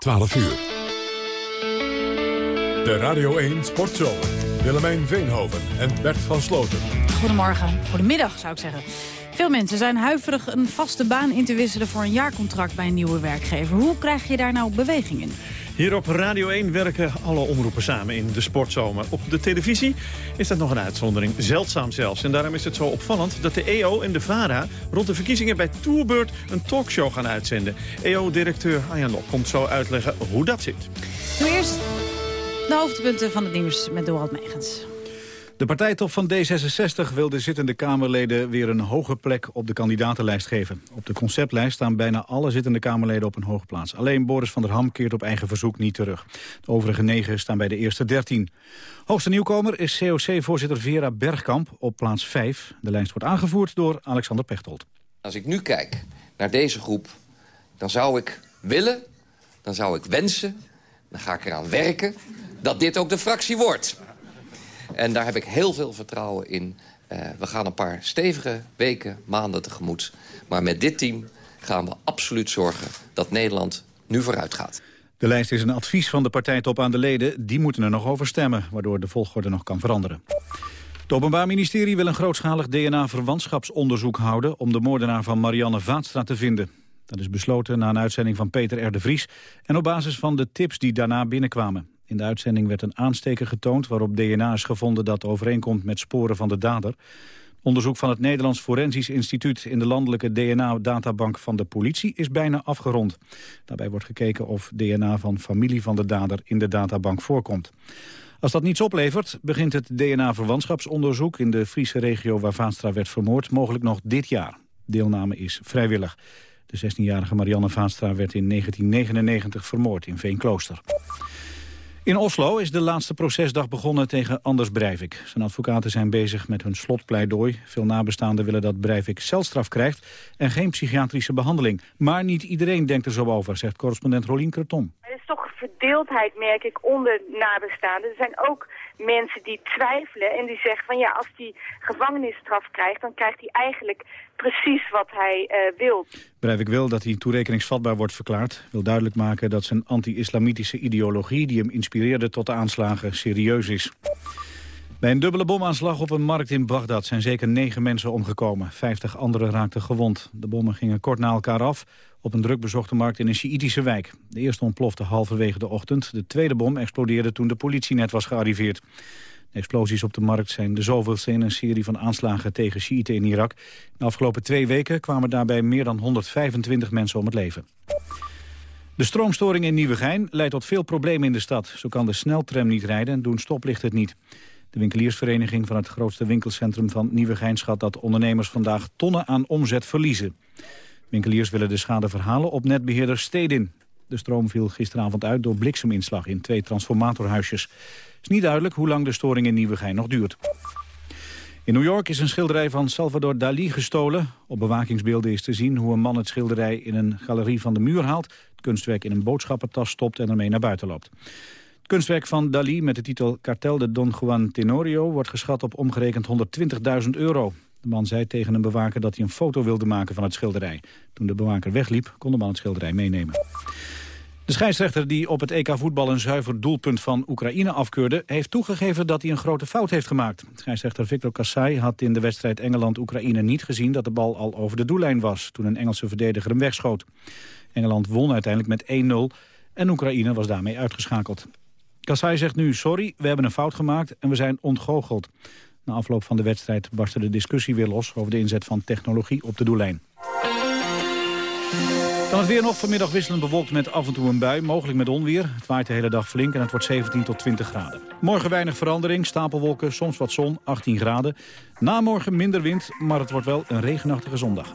12 uur. De Radio 1 Sportshow. Willemijn Veenhoven en Bert van Sloten. Goedemorgen, goedemiddag zou ik zeggen. Veel mensen zijn huiverig een vaste baan in te wisselen voor een jaarcontract bij een nieuwe werkgever. Hoe krijg je daar nou beweging in? Hier op Radio 1 werken alle omroepen samen in de sportzomer. Op de televisie is dat nog een uitzondering, zeldzaam zelfs. En daarom is het zo opvallend dat de EO en de VARA... rond de verkiezingen bij Tourbeurt een talkshow gaan uitzenden. EO-directeur Arjan Lok komt zo uitleggen hoe dat zit. Nu eerst de hoofdpunten van het nieuws met Dorald Megens. De partijtop van D66 wil de zittende Kamerleden weer een hoge plek op de kandidatenlijst geven. Op de conceptlijst staan bijna alle zittende Kamerleden op een hoge plaats. Alleen Boris van der Ham keert op eigen verzoek niet terug. De overige negen staan bij de eerste dertien. Hoogste nieuwkomer is COC-voorzitter Vera Bergkamp op plaats 5. De lijst wordt aangevoerd door Alexander Pechtold. Als ik nu kijk naar deze groep, dan zou ik willen, dan zou ik wensen... dan ga ik eraan werken dat dit ook de fractie wordt. En daar heb ik heel veel vertrouwen in. Uh, we gaan een paar stevige weken, maanden tegemoet. Maar met dit team gaan we absoluut zorgen dat Nederland nu vooruit gaat. De lijst is een advies van de partijtop aan de leden. Die moeten er nog over stemmen, waardoor de volgorde nog kan veranderen. Het Openbaar Ministerie wil een grootschalig DNA-verwantschapsonderzoek houden... om de moordenaar van Marianne Vaatstra te vinden. Dat is besloten na een uitzending van Peter R. de Vries... en op basis van de tips die daarna binnenkwamen. In de uitzending werd een aansteker getoond waarop DNA is gevonden dat overeenkomt met sporen van de dader. Onderzoek van het Nederlands Forensisch Instituut in de landelijke DNA-databank van de politie is bijna afgerond. Daarbij wordt gekeken of DNA van familie van de dader in de databank voorkomt. Als dat niets oplevert, begint het DNA-verwantschapsonderzoek in de Friese regio waar Vaanstra werd vermoord mogelijk nog dit jaar. Deelname is vrijwillig. De 16-jarige Marianne Vaanstra werd in 1999 vermoord in Veenklooster. In Oslo is de laatste procesdag begonnen tegen Anders Breivik. Zijn advocaten zijn bezig met hun slotpleidooi. Veel nabestaanden willen dat Breivik celstraf krijgt en geen psychiatrische behandeling. Maar niet iedereen denkt er zo over, zegt correspondent Rolien Kreton. Verdeeldheid, merk ik, onder nabestaanden. Er zijn ook mensen die twijfelen en die zeggen van ja, als die gevangenisstraf krijgt, dan krijgt hij eigenlijk precies wat hij uh, wil. Breivik wil dat hij toerekeningsvatbaar wordt verklaard. Wil duidelijk maken dat zijn anti-islamitische ideologie... die hem inspireerde tot de aanslagen serieus is. Bij een dubbele bomaanslag op een markt in Bagdad zijn zeker negen mensen omgekomen. Vijftig anderen raakten gewond. De bommen gingen kort na elkaar af op een drukbezochte markt in een Sjiitische wijk. De eerste ontplofte halverwege de ochtend. De tweede bom explodeerde toen de politie net was gearriveerd. De explosies op de markt zijn de zoveelste in een serie van aanslagen tegen Sjiiten in Irak. De afgelopen twee weken kwamen daarbij meer dan 125 mensen om het leven. De stroomstoring in Nieuwegein leidt tot veel problemen in de stad. Zo kan de sneltram niet rijden en doen stoplichten het niet. De winkeliersvereniging van het grootste winkelcentrum van Nieuwegein schat dat ondernemers vandaag tonnen aan omzet verliezen. Winkeliers willen de schade verhalen op netbeheerder Stedin. De stroom viel gisteravond uit door blikseminslag in twee transformatorhuisjes. Het is niet duidelijk hoe lang de storing in Nieuwegein nog duurt. In New York is een schilderij van Salvador Dali gestolen. Op bewakingsbeelden is te zien hoe een man het schilderij in een galerie van de muur haalt... het kunstwerk in een boodschappentas stopt en ermee naar buiten loopt. Kunstwerk van Dali met de titel Cartel de Don Juan Tenorio... wordt geschat op omgerekend 120.000 euro. De man zei tegen een bewaker dat hij een foto wilde maken van het schilderij. Toen de bewaker wegliep, kon de man het schilderij meenemen. De scheidsrechter die op het EK voetbal een zuiver doelpunt van Oekraïne afkeurde... heeft toegegeven dat hij een grote fout heeft gemaakt. Scheidsrechter Victor Kassai had in de wedstrijd Engeland-Oekraïne niet gezien... dat de bal al over de doellijn was toen een Engelse verdediger hem wegschoot. Engeland won uiteindelijk met 1-0 en Oekraïne was daarmee uitgeschakeld. Kassai zegt nu, sorry, we hebben een fout gemaakt en we zijn ontgoocheld. Na afloop van de wedstrijd barstte de discussie weer los... over de inzet van technologie op de doellijn. Dan het weer nog vanmiddag wisselend bewolkt met af en toe een bui, mogelijk met onweer. Het waait de hele dag flink en het wordt 17 tot 20 graden. Morgen weinig verandering, stapelwolken, soms wat zon, 18 graden. Na morgen minder wind, maar het wordt wel een regenachtige zondag.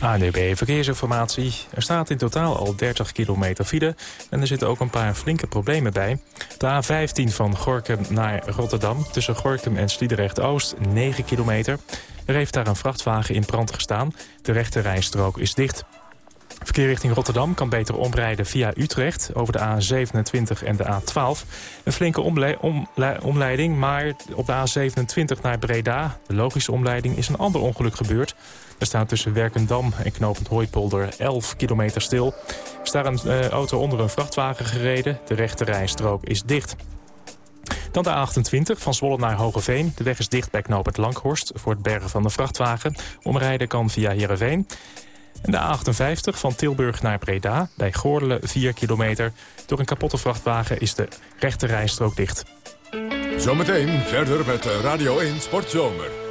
ANUB Verkeersinformatie. Er staat in totaal al 30 kilometer file en er zitten ook een paar flinke problemen bij. De A15 van Gorkum naar Rotterdam tussen Gorkum en Sliedrecht-Oost 9 kilometer. Er heeft daar een vrachtwagen in brand gestaan. De rechte rijstrook is dicht. Verkeer richting Rotterdam kan beter omrijden via Utrecht... over de A27 en de A12. Een flinke omleiding, maar op de A27 naar Breda... de logische omleiding, is een ander ongeluk gebeurd. Er staat tussen Werkendam en Knopend Hooipolder 11 kilometer stil. Er staat een uh, auto onder een vrachtwagen gereden. De rechte rijstrook is dicht. Dan de A28 van Zwolle naar Hogeveen. De weg is dicht bij knooppunt Langhorst voor het bergen van de vrachtwagen. Omrijden kan via Heerenveen. En de A58 van Tilburg naar Breda, bij Goorlen 4 kilometer. Door een kapotte vrachtwagen is de rechte rijstrook dicht. Zometeen verder met Radio 1 Sportzomer.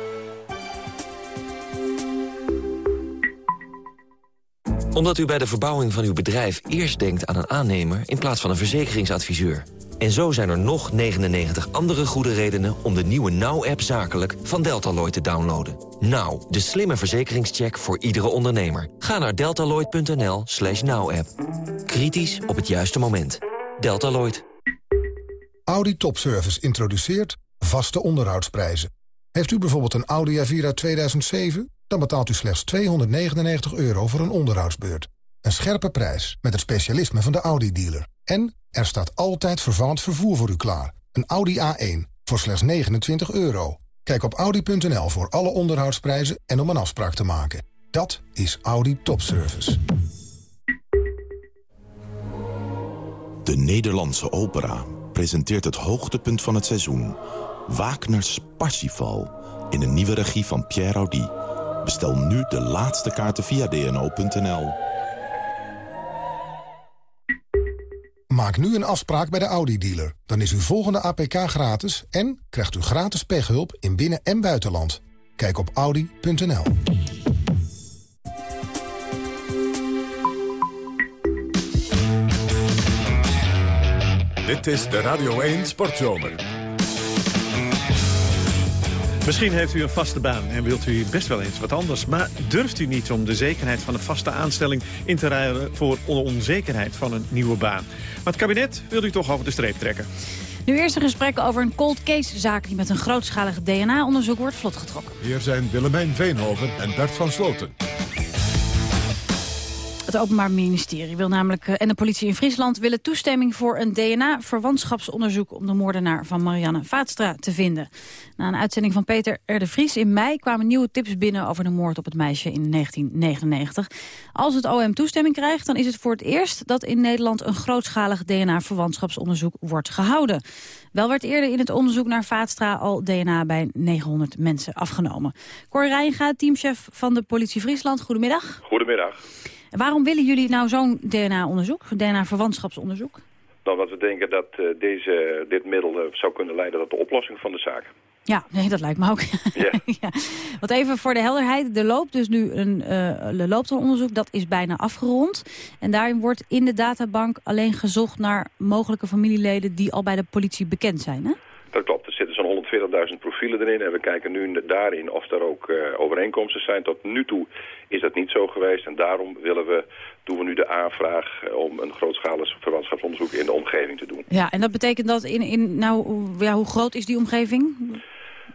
Omdat u bij de verbouwing van uw bedrijf eerst denkt aan een aannemer... in plaats van een verzekeringsadviseur. En zo zijn er nog 99 andere goede redenen om de nieuwe Now-app zakelijk van Deltaloid te downloaden. Now, de slimme verzekeringscheck voor iedere ondernemer. Ga naar deltaloid.nl slash now-app. Kritisch op het juiste moment. Deltaloid. Audi Topservice introduceert vaste onderhoudsprijzen. Heeft u bijvoorbeeld een Audi A4 uit 2007? Dan betaalt u slechts 299 euro voor een onderhoudsbeurt. Een scherpe prijs met het specialisme van de Audi-dealer. En er staat altijd vervallend vervoer voor u klaar. Een Audi A1 voor slechts 29 euro. Kijk op audi.nl voor alle onderhoudsprijzen en om een afspraak te maken. Dat is Audi Topservice. De Nederlandse opera presenteert het hoogtepunt van het seizoen. Wagner's Parsifal in een nieuwe regie van Pierre Audi. Bestel nu de laatste kaarten via dno.nl. Maak nu een afspraak bij de Audi-dealer. Dan is uw volgende APK gratis en krijgt u gratis pechhulp in binnen- en buitenland. Kijk op audi.nl. Dit is de Radio 1 Sportzomer. Misschien heeft u een vaste baan en wilt u best wel eens wat anders. Maar durft u niet om de zekerheid van een vaste aanstelling in te ruilen... voor de onzekerheid van een nieuwe baan? Maar het kabinet wil u toch over de streep trekken. Nu eerst een gesprek over een cold case zaak... die met een grootschalig DNA-onderzoek wordt vlotgetrokken. Hier zijn Willemijn Veenhoven en Bert van Sloten. Het Openbaar Ministerie wil namelijk eh, en de politie in Friesland willen toestemming voor een DNA-verwantschapsonderzoek om de moordenaar van Marianne Vaatstra te vinden. Na een uitzending van Peter R. Vries in mei kwamen nieuwe tips binnen over de moord op het meisje in 1999. Als het OM toestemming krijgt, dan is het voor het eerst dat in Nederland een grootschalig DNA-verwantschapsonderzoek wordt gehouden. Wel werd eerder in het onderzoek naar Vaatstra al DNA bij 900 mensen afgenomen. Cor Rijnga, teamchef van de politie Friesland, goedemiddag. Goedemiddag. Waarom willen jullie nou zo'n DNA-onderzoek, DNA-verwantschapsonderzoek? Dan dat we denken dat uh, deze, dit middel uh, zou kunnen leiden tot de oplossing van de zaak. Ja, nee, dat lijkt me ook. Ja. ja. Want even voor de helderheid, er loopt dus nu een, uh, loopt een onderzoek, dat is bijna afgerond. En daarin wordt in de databank alleen gezocht naar mogelijke familieleden die al bij de politie bekend zijn, hè? Dat klopt, er zitten zo'n 140.000 profielen erin en we kijken nu daarin of er ook uh, overeenkomsten zijn. Tot nu toe is dat niet zo geweest en daarom willen we, doen we nu de aanvraag om een grootschalig verwantschapsonderzoek in de omgeving te doen. Ja, en dat betekent dat in, in nou, ja, hoe groot is die omgeving?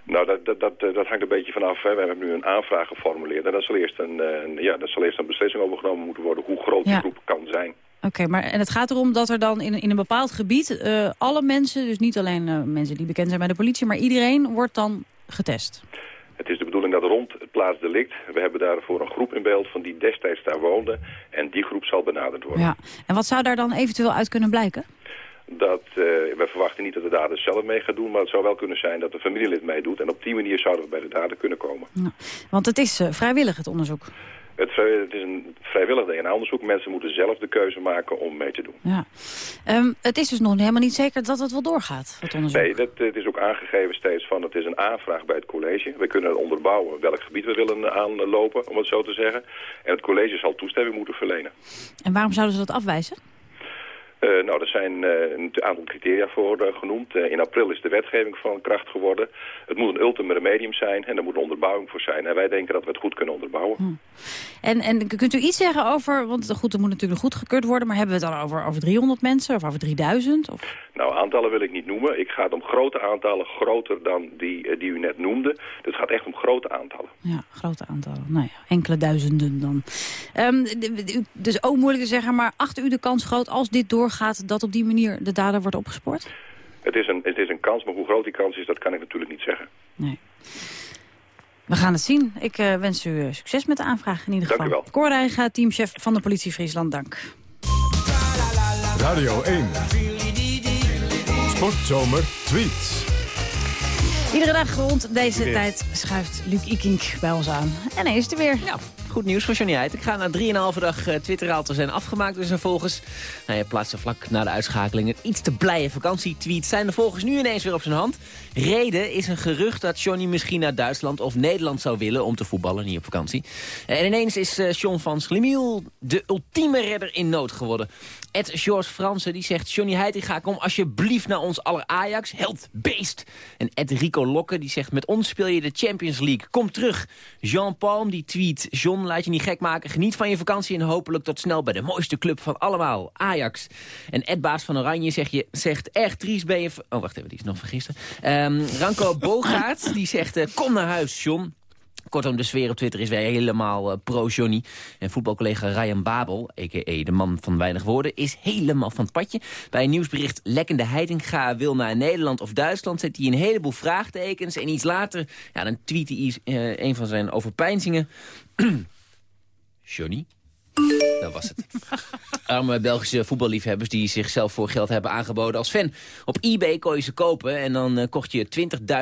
Nou, dat, dat, dat, dat hangt een beetje vanaf. Hè. We hebben nu een aanvraag geformuleerd en daar zal eerst een, een, ja, daar zal eerst een beslissing over genomen moeten worden hoe groot die Ja. groep kan zijn. Oké, maar en het gaat erom dat er dan in, in een bepaald gebied eh, alle mensen, dus niet alleen eh, mensen die bekend zijn bij de politie, maar iedereen wordt dan getest. Het is de bedoeling dat rond het plaatsdelict, we hebben daarvoor een groep in beeld van die destijds daar woonde. En die groep zal benaderd worden. Ja. En wat zou daar dan eventueel uit kunnen blijken? Dat, uh, we verwachten niet dat de dader zelf mee gaat doen, maar het zou wel kunnen zijn dat de familielid meedoet. En op die manier zouden we bij de dader kunnen komen. Ja. Want het is uh, vrijwillig, het onderzoek. Het, het, is een vrijwillig DNA-onderzoek. Mensen moeten zelf de keuze maken om mee te doen. Ja. Um, het is dus nog helemaal niet zeker dat het wel doorgaat, het onderzoek. Nee, dat, het is ook aangegeven steeds van het is een aanvraag bij het college. We kunnen onderbouwen welk gebied we willen aanlopen, om het zo te zeggen. En het college zal toestemming moeten verlenen. En waarom zouden ze dat afwijzen? Uh, nou, er zijn een aantal criteria voor genoemd. in april is de wetgeving van kracht geworden. Het moet een ultimum remedium zijn en er moet een onderbouwing voor zijn. En wij denken dat we het goed kunnen onderbouwen. Hm. En, en kunt u iets zeggen over, want goed, er moet natuurlijk goedgekeurd worden... maar hebben we het dan over, over 300 mensen of over 3000? Of? Nou, aantallen wil ik niet noemen. Ik ga het om grote aantallen, groter dan die, die u net noemde. Dus het gaat echt om grote aantallen. Ja, grote aantallen. Nou ja, enkele duizenden dan. Um, dus ook moeilijk te zeggen, maar achter u de kans groot als dit doorgaat... dat op die manier de dader wordt opgespoord? Het is, een, het is een kans, maar hoe groot die kans is, dat kan ik natuurlijk niet zeggen. Nee. We gaan het zien. Ik uh, wens u succes met de aanvraag in ieder geval. Dank u wel. Cor teamchef van de politie Friesland, dank. Radio 1. Sportzomer tweets. Iedere dag rond deze tijd schuift Luc Ikink bij ons aan. En hij is er weer. Ja. Goed nieuws voor Johnny Heid. Ik ga na 3,5 dag uh, Twitter te zijn afgemaakt zijn volgers. Nou, je plaatste vlak na de uitschakeling een iets te blije vakantietweet. Zijn de volgers nu ineens weer op zijn hand? Reden is een gerucht dat Johnny misschien naar Duitsland of Nederland zou willen... om te voetballen, niet op vakantie. En ineens is uh, John van Schlemiel de ultieme redder in nood geworden. Ed George Fransen die zegt... Johnny Heitinga, kom alsjeblieft naar ons aller Ajax. Held, beest. En Ed Rico Lokke die zegt... met ons speel je de Champions League. Kom terug. Jean Palm die tweet... John, laat je niet gek maken. Geniet van je vakantie en hopelijk tot snel bij de mooiste club van allemaal. Ajax. En Ed Baas van Oranje zegt, je, zegt echt triest ben je... Oh, wacht even, die is nog vergisten. Um, Ranko Bogaert die zegt... Uh, kom naar huis, John. Kortom, de sfeer op Twitter is weer helemaal uh, pro-Johnny. En voetbalcollega Ryan Babel, a.k.a. de man van weinig woorden... is helemaal van het padje. Bij een nieuwsbericht Lekkende Heitinga wil naar Nederland of Duitsland... zet hij een heleboel vraagtekens. En iets later ja, dan tweet hij uh, een van zijn overpeinzingen. Johnny? Dat was het. Arme Belgische voetballiefhebbers die zichzelf voor geld hebben aangeboden als fan. Op eBay kon je ze kopen en dan uh, kocht je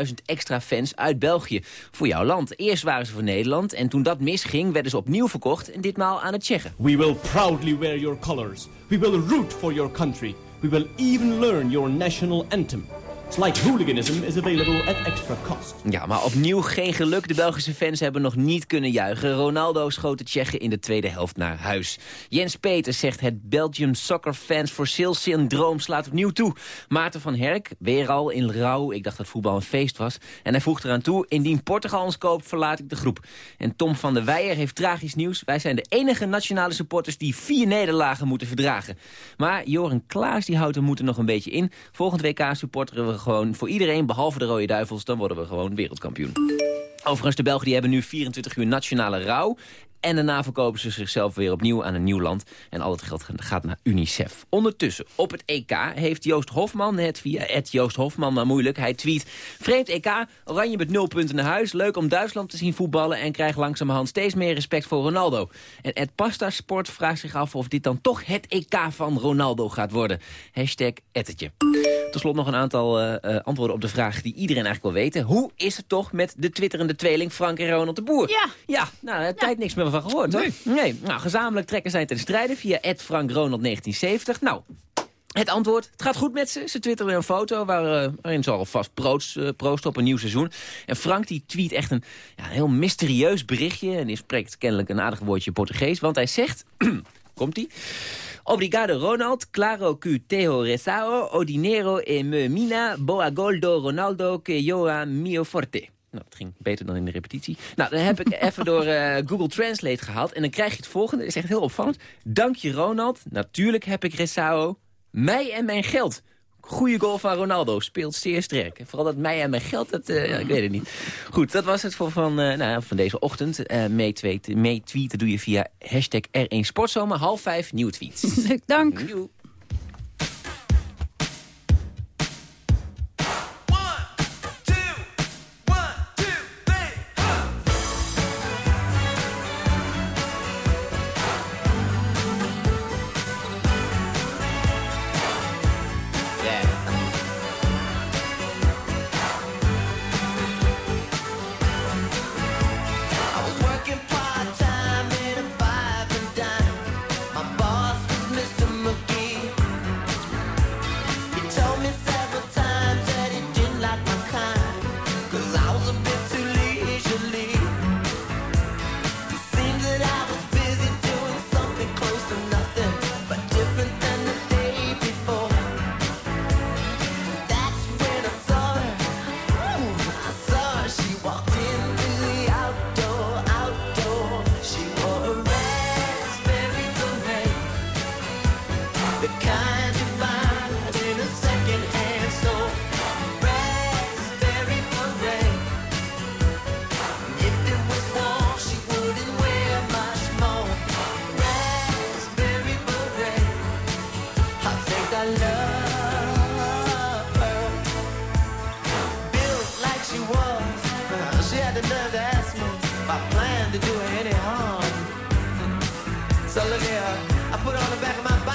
20.000 extra fans uit België voor jouw land. Eerst waren ze voor Nederland en toen dat misging werden ze opnieuw verkocht en ditmaal aan het Tsjechen. We will proudly wear your colors. We will root for your country. We will even learn your national anthem. Slight hooliganism is available at extra cost. Ja, maar opnieuw geen geluk. De Belgische fans hebben nog niet kunnen juichen. Ronaldo schoot de Tsjechen in de tweede helft naar huis. Jens Peters zegt het Belgium Soccer Fans for Sale syndroom slaat opnieuw toe. Maarten van Herk, weer al in rouw. Ik dacht dat voetbal een feest was. En hij voegt eraan toe, indien Portugal ons koopt, verlaat ik de groep. En Tom van der Weijer heeft tragisch nieuws. Wij zijn de enige nationale supporters die vier nederlagen moeten verdragen. Maar Joren Klaas die houdt er moeten nog een beetje in. Volgend WK supporteren we gewoon voor iedereen, behalve de Rode Duivels, dan worden we gewoon wereldkampioen. Overigens, de Belgen die hebben nu 24 uur nationale rouw. En daarna verkopen ze zichzelf weer opnieuw aan een nieuw land. En al het geld gaat naar UNICEF. Ondertussen, op het EK heeft Joost Hofman, het via het Joost Hofman, maar moeilijk. Hij tweet, vreemd EK, oranje met nul punten naar huis. Leuk om Duitsland te zien voetballen en krijgt langzamerhand steeds meer respect voor Ronaldo. En Ed Pasta Sport vraagt zich af of dit dan toch het EK van Ronaldo gaat worden. Hashtag ettetje. Tot slot nog een aantal uh, uh, antwoorden op de vraag die iedereen eigenlijk wil weten. Hoe is het toch met de twitterende tweeling Frank en Ronald de Boer? Ja. Ja, nou, heb tijd niks meer van gehoord, Nee. hoor. Nee. Nou, gezamenlijk trekken zij ten strijde via @frankronald 1970. Nou, het antwoord, het gaat goed met ze. Ze twitteren een foto waar, uh, waarin ze alvast proost, uh, proosten op een nieuw seizoen. En Frank die tweet echt een, ja, een heel mysterieus berichtje. En die spreekt kennelijk een aardig woordje Portugees. Want hij zegt, komt-ie... Obrigado Ronald, claro que Theo Rezao, o dinero e me mina, boa gol do Ronaldo que joa mio forte. Nou, het ging beter dan in de repetitie. Nou, dan heb ik even door uh, Google Translate gehaald. En dan krijg je het volgende. Dat is echt heel opvallend. Dank je Ronald. Natuurlijk heb ik Rezao. Mij en mijn geld. Goeie goal van Ronaldo. Speelt zeer sterk. Vooral dat mij en mijn geld, dat, uh, ja, ik weet het niet. Goed, dat was het voor van, uh, nou, van deze ochtend. Uh, Meetweeten mee tweeten doe je via hashtag R1 Sportzomer. Half vijf, nieuwe tweets. Leuk, dank.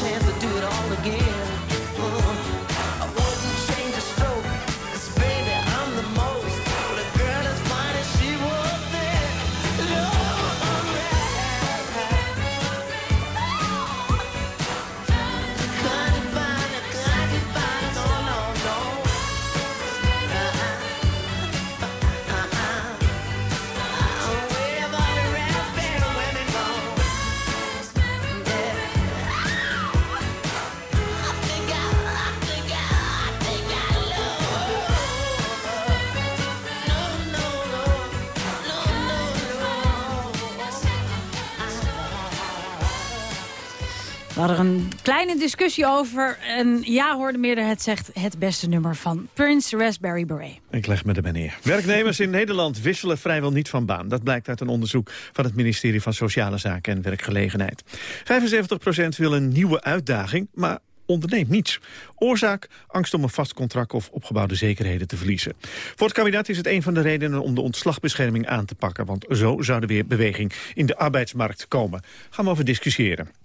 chance to do it all again, We hadden er een kleine discussie over. En ja, hoorde meerder het zegt het beste nummer van Prince Raspberry Beret. Ik leg me erbij neer. Werknemers in Nederland wisselen vrijwel niet van baan. Dat blijkt uit een onderzoek van het ministerie van Sociale Zaken en Werkgelegenheid. 75% wil een nieuwe uitdaging, maar onderneemt niets. Oorzaak, angst om een vast contract of opgebouwde zekerheden te verliezen. Voor het kabinet is het een van de redenen om de ontslagbescherming aan te pakken. Want zo zou er weer beweging in de arbeidsmarkt komen. Gaan we over discussiëren.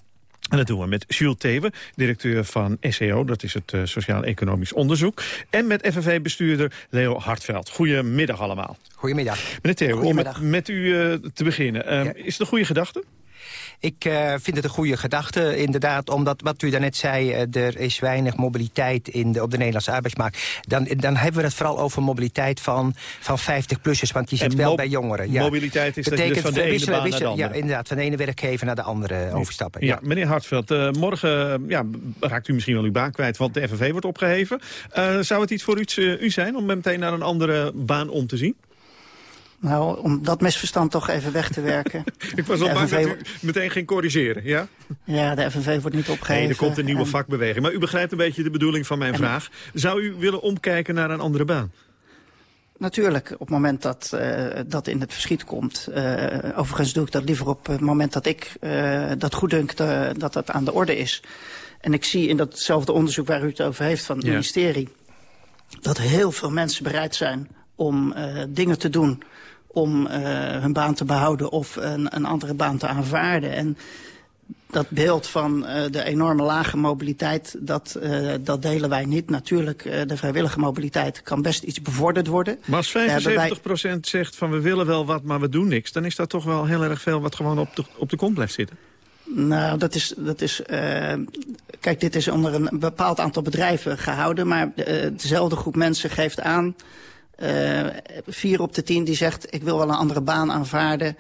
En dat doen we met Jules Thewe, directeur van SEO, dat is het uh, Sociaal-Economisch Onderzoek. En met FNV-bestuurder Leo Hartveld. Goedemiddag allemaal. Goedemiddag. Meneer Thewe, om met, met u uh, te beginnen. Ja. Is het een goede gedachte? Ik uh, vind het een goede gedachte, inderdaad. Omdat, wat u daarnet zei, uh, er is weinig mobiliteit in de, op de Nederlandse arbeidsmarkt. Dan, dan hebben we het vooral over mobiliteit van, van 50-plussers. Want die zit wel bij jongeren. Ja. Mobiliteit is Betekent, dat dus van de ene baan naar de andere? Ja, inderdaad. Van de ene werkgever naar de andere overstappen. Ja, meneer Hartveld, uh, morgen ja, raakt u misschien wel uw baan kwijt... want de FNV wordt opgeheven. zou het iets voor u, u zijn om meteen naar een andere baan om te zien? Nou, om dat misverstand toch even weg te werken. ik was al bang dat u meteen ging corrigeren, ja? Ja, de FNV wordt niet opgegeven. Nee, er komt een nieuwe en... vakbeweging. Maar u begrijpt een beetje de bedoeling van mijn en... vraag. Zou u willen omkijken naar een andere baan? Natuurlijk, op het moment dat uh, dat in het verschiet komt. Uh, overigens doe ik dat liever op het moment dat ik uh, dat goed denk dat dat aan de orde is. En ik zie in datzelfde onderzoek waar u het over heeft van het ja. ministerie... dat heel veel mensen bereid zijn om dingen te doen om uh, hun baan te behouden of een, een, andere baan te aanvaarden. En dat beeld van uh, de enorme lage mobiliteit, dat, uh, dat delen wij niet. Natuurlijk, de vrijwillige mobiliteit kan best iets bevorderd worden. Maar als 75 wij... zegt van we willen wel wat, maar we doen niks... dan is dat toch wel heel erg veel wat gewoon op de, op de kont blijft zitten. Nou, dat is, dat is uh, kijk, dit is onder een bepaald aantal bedrijven gehouden, maar uh, dezelfde groep mensen geeft aan vier op de tien die zegt, ik wil wel een andere baan aanvaarden...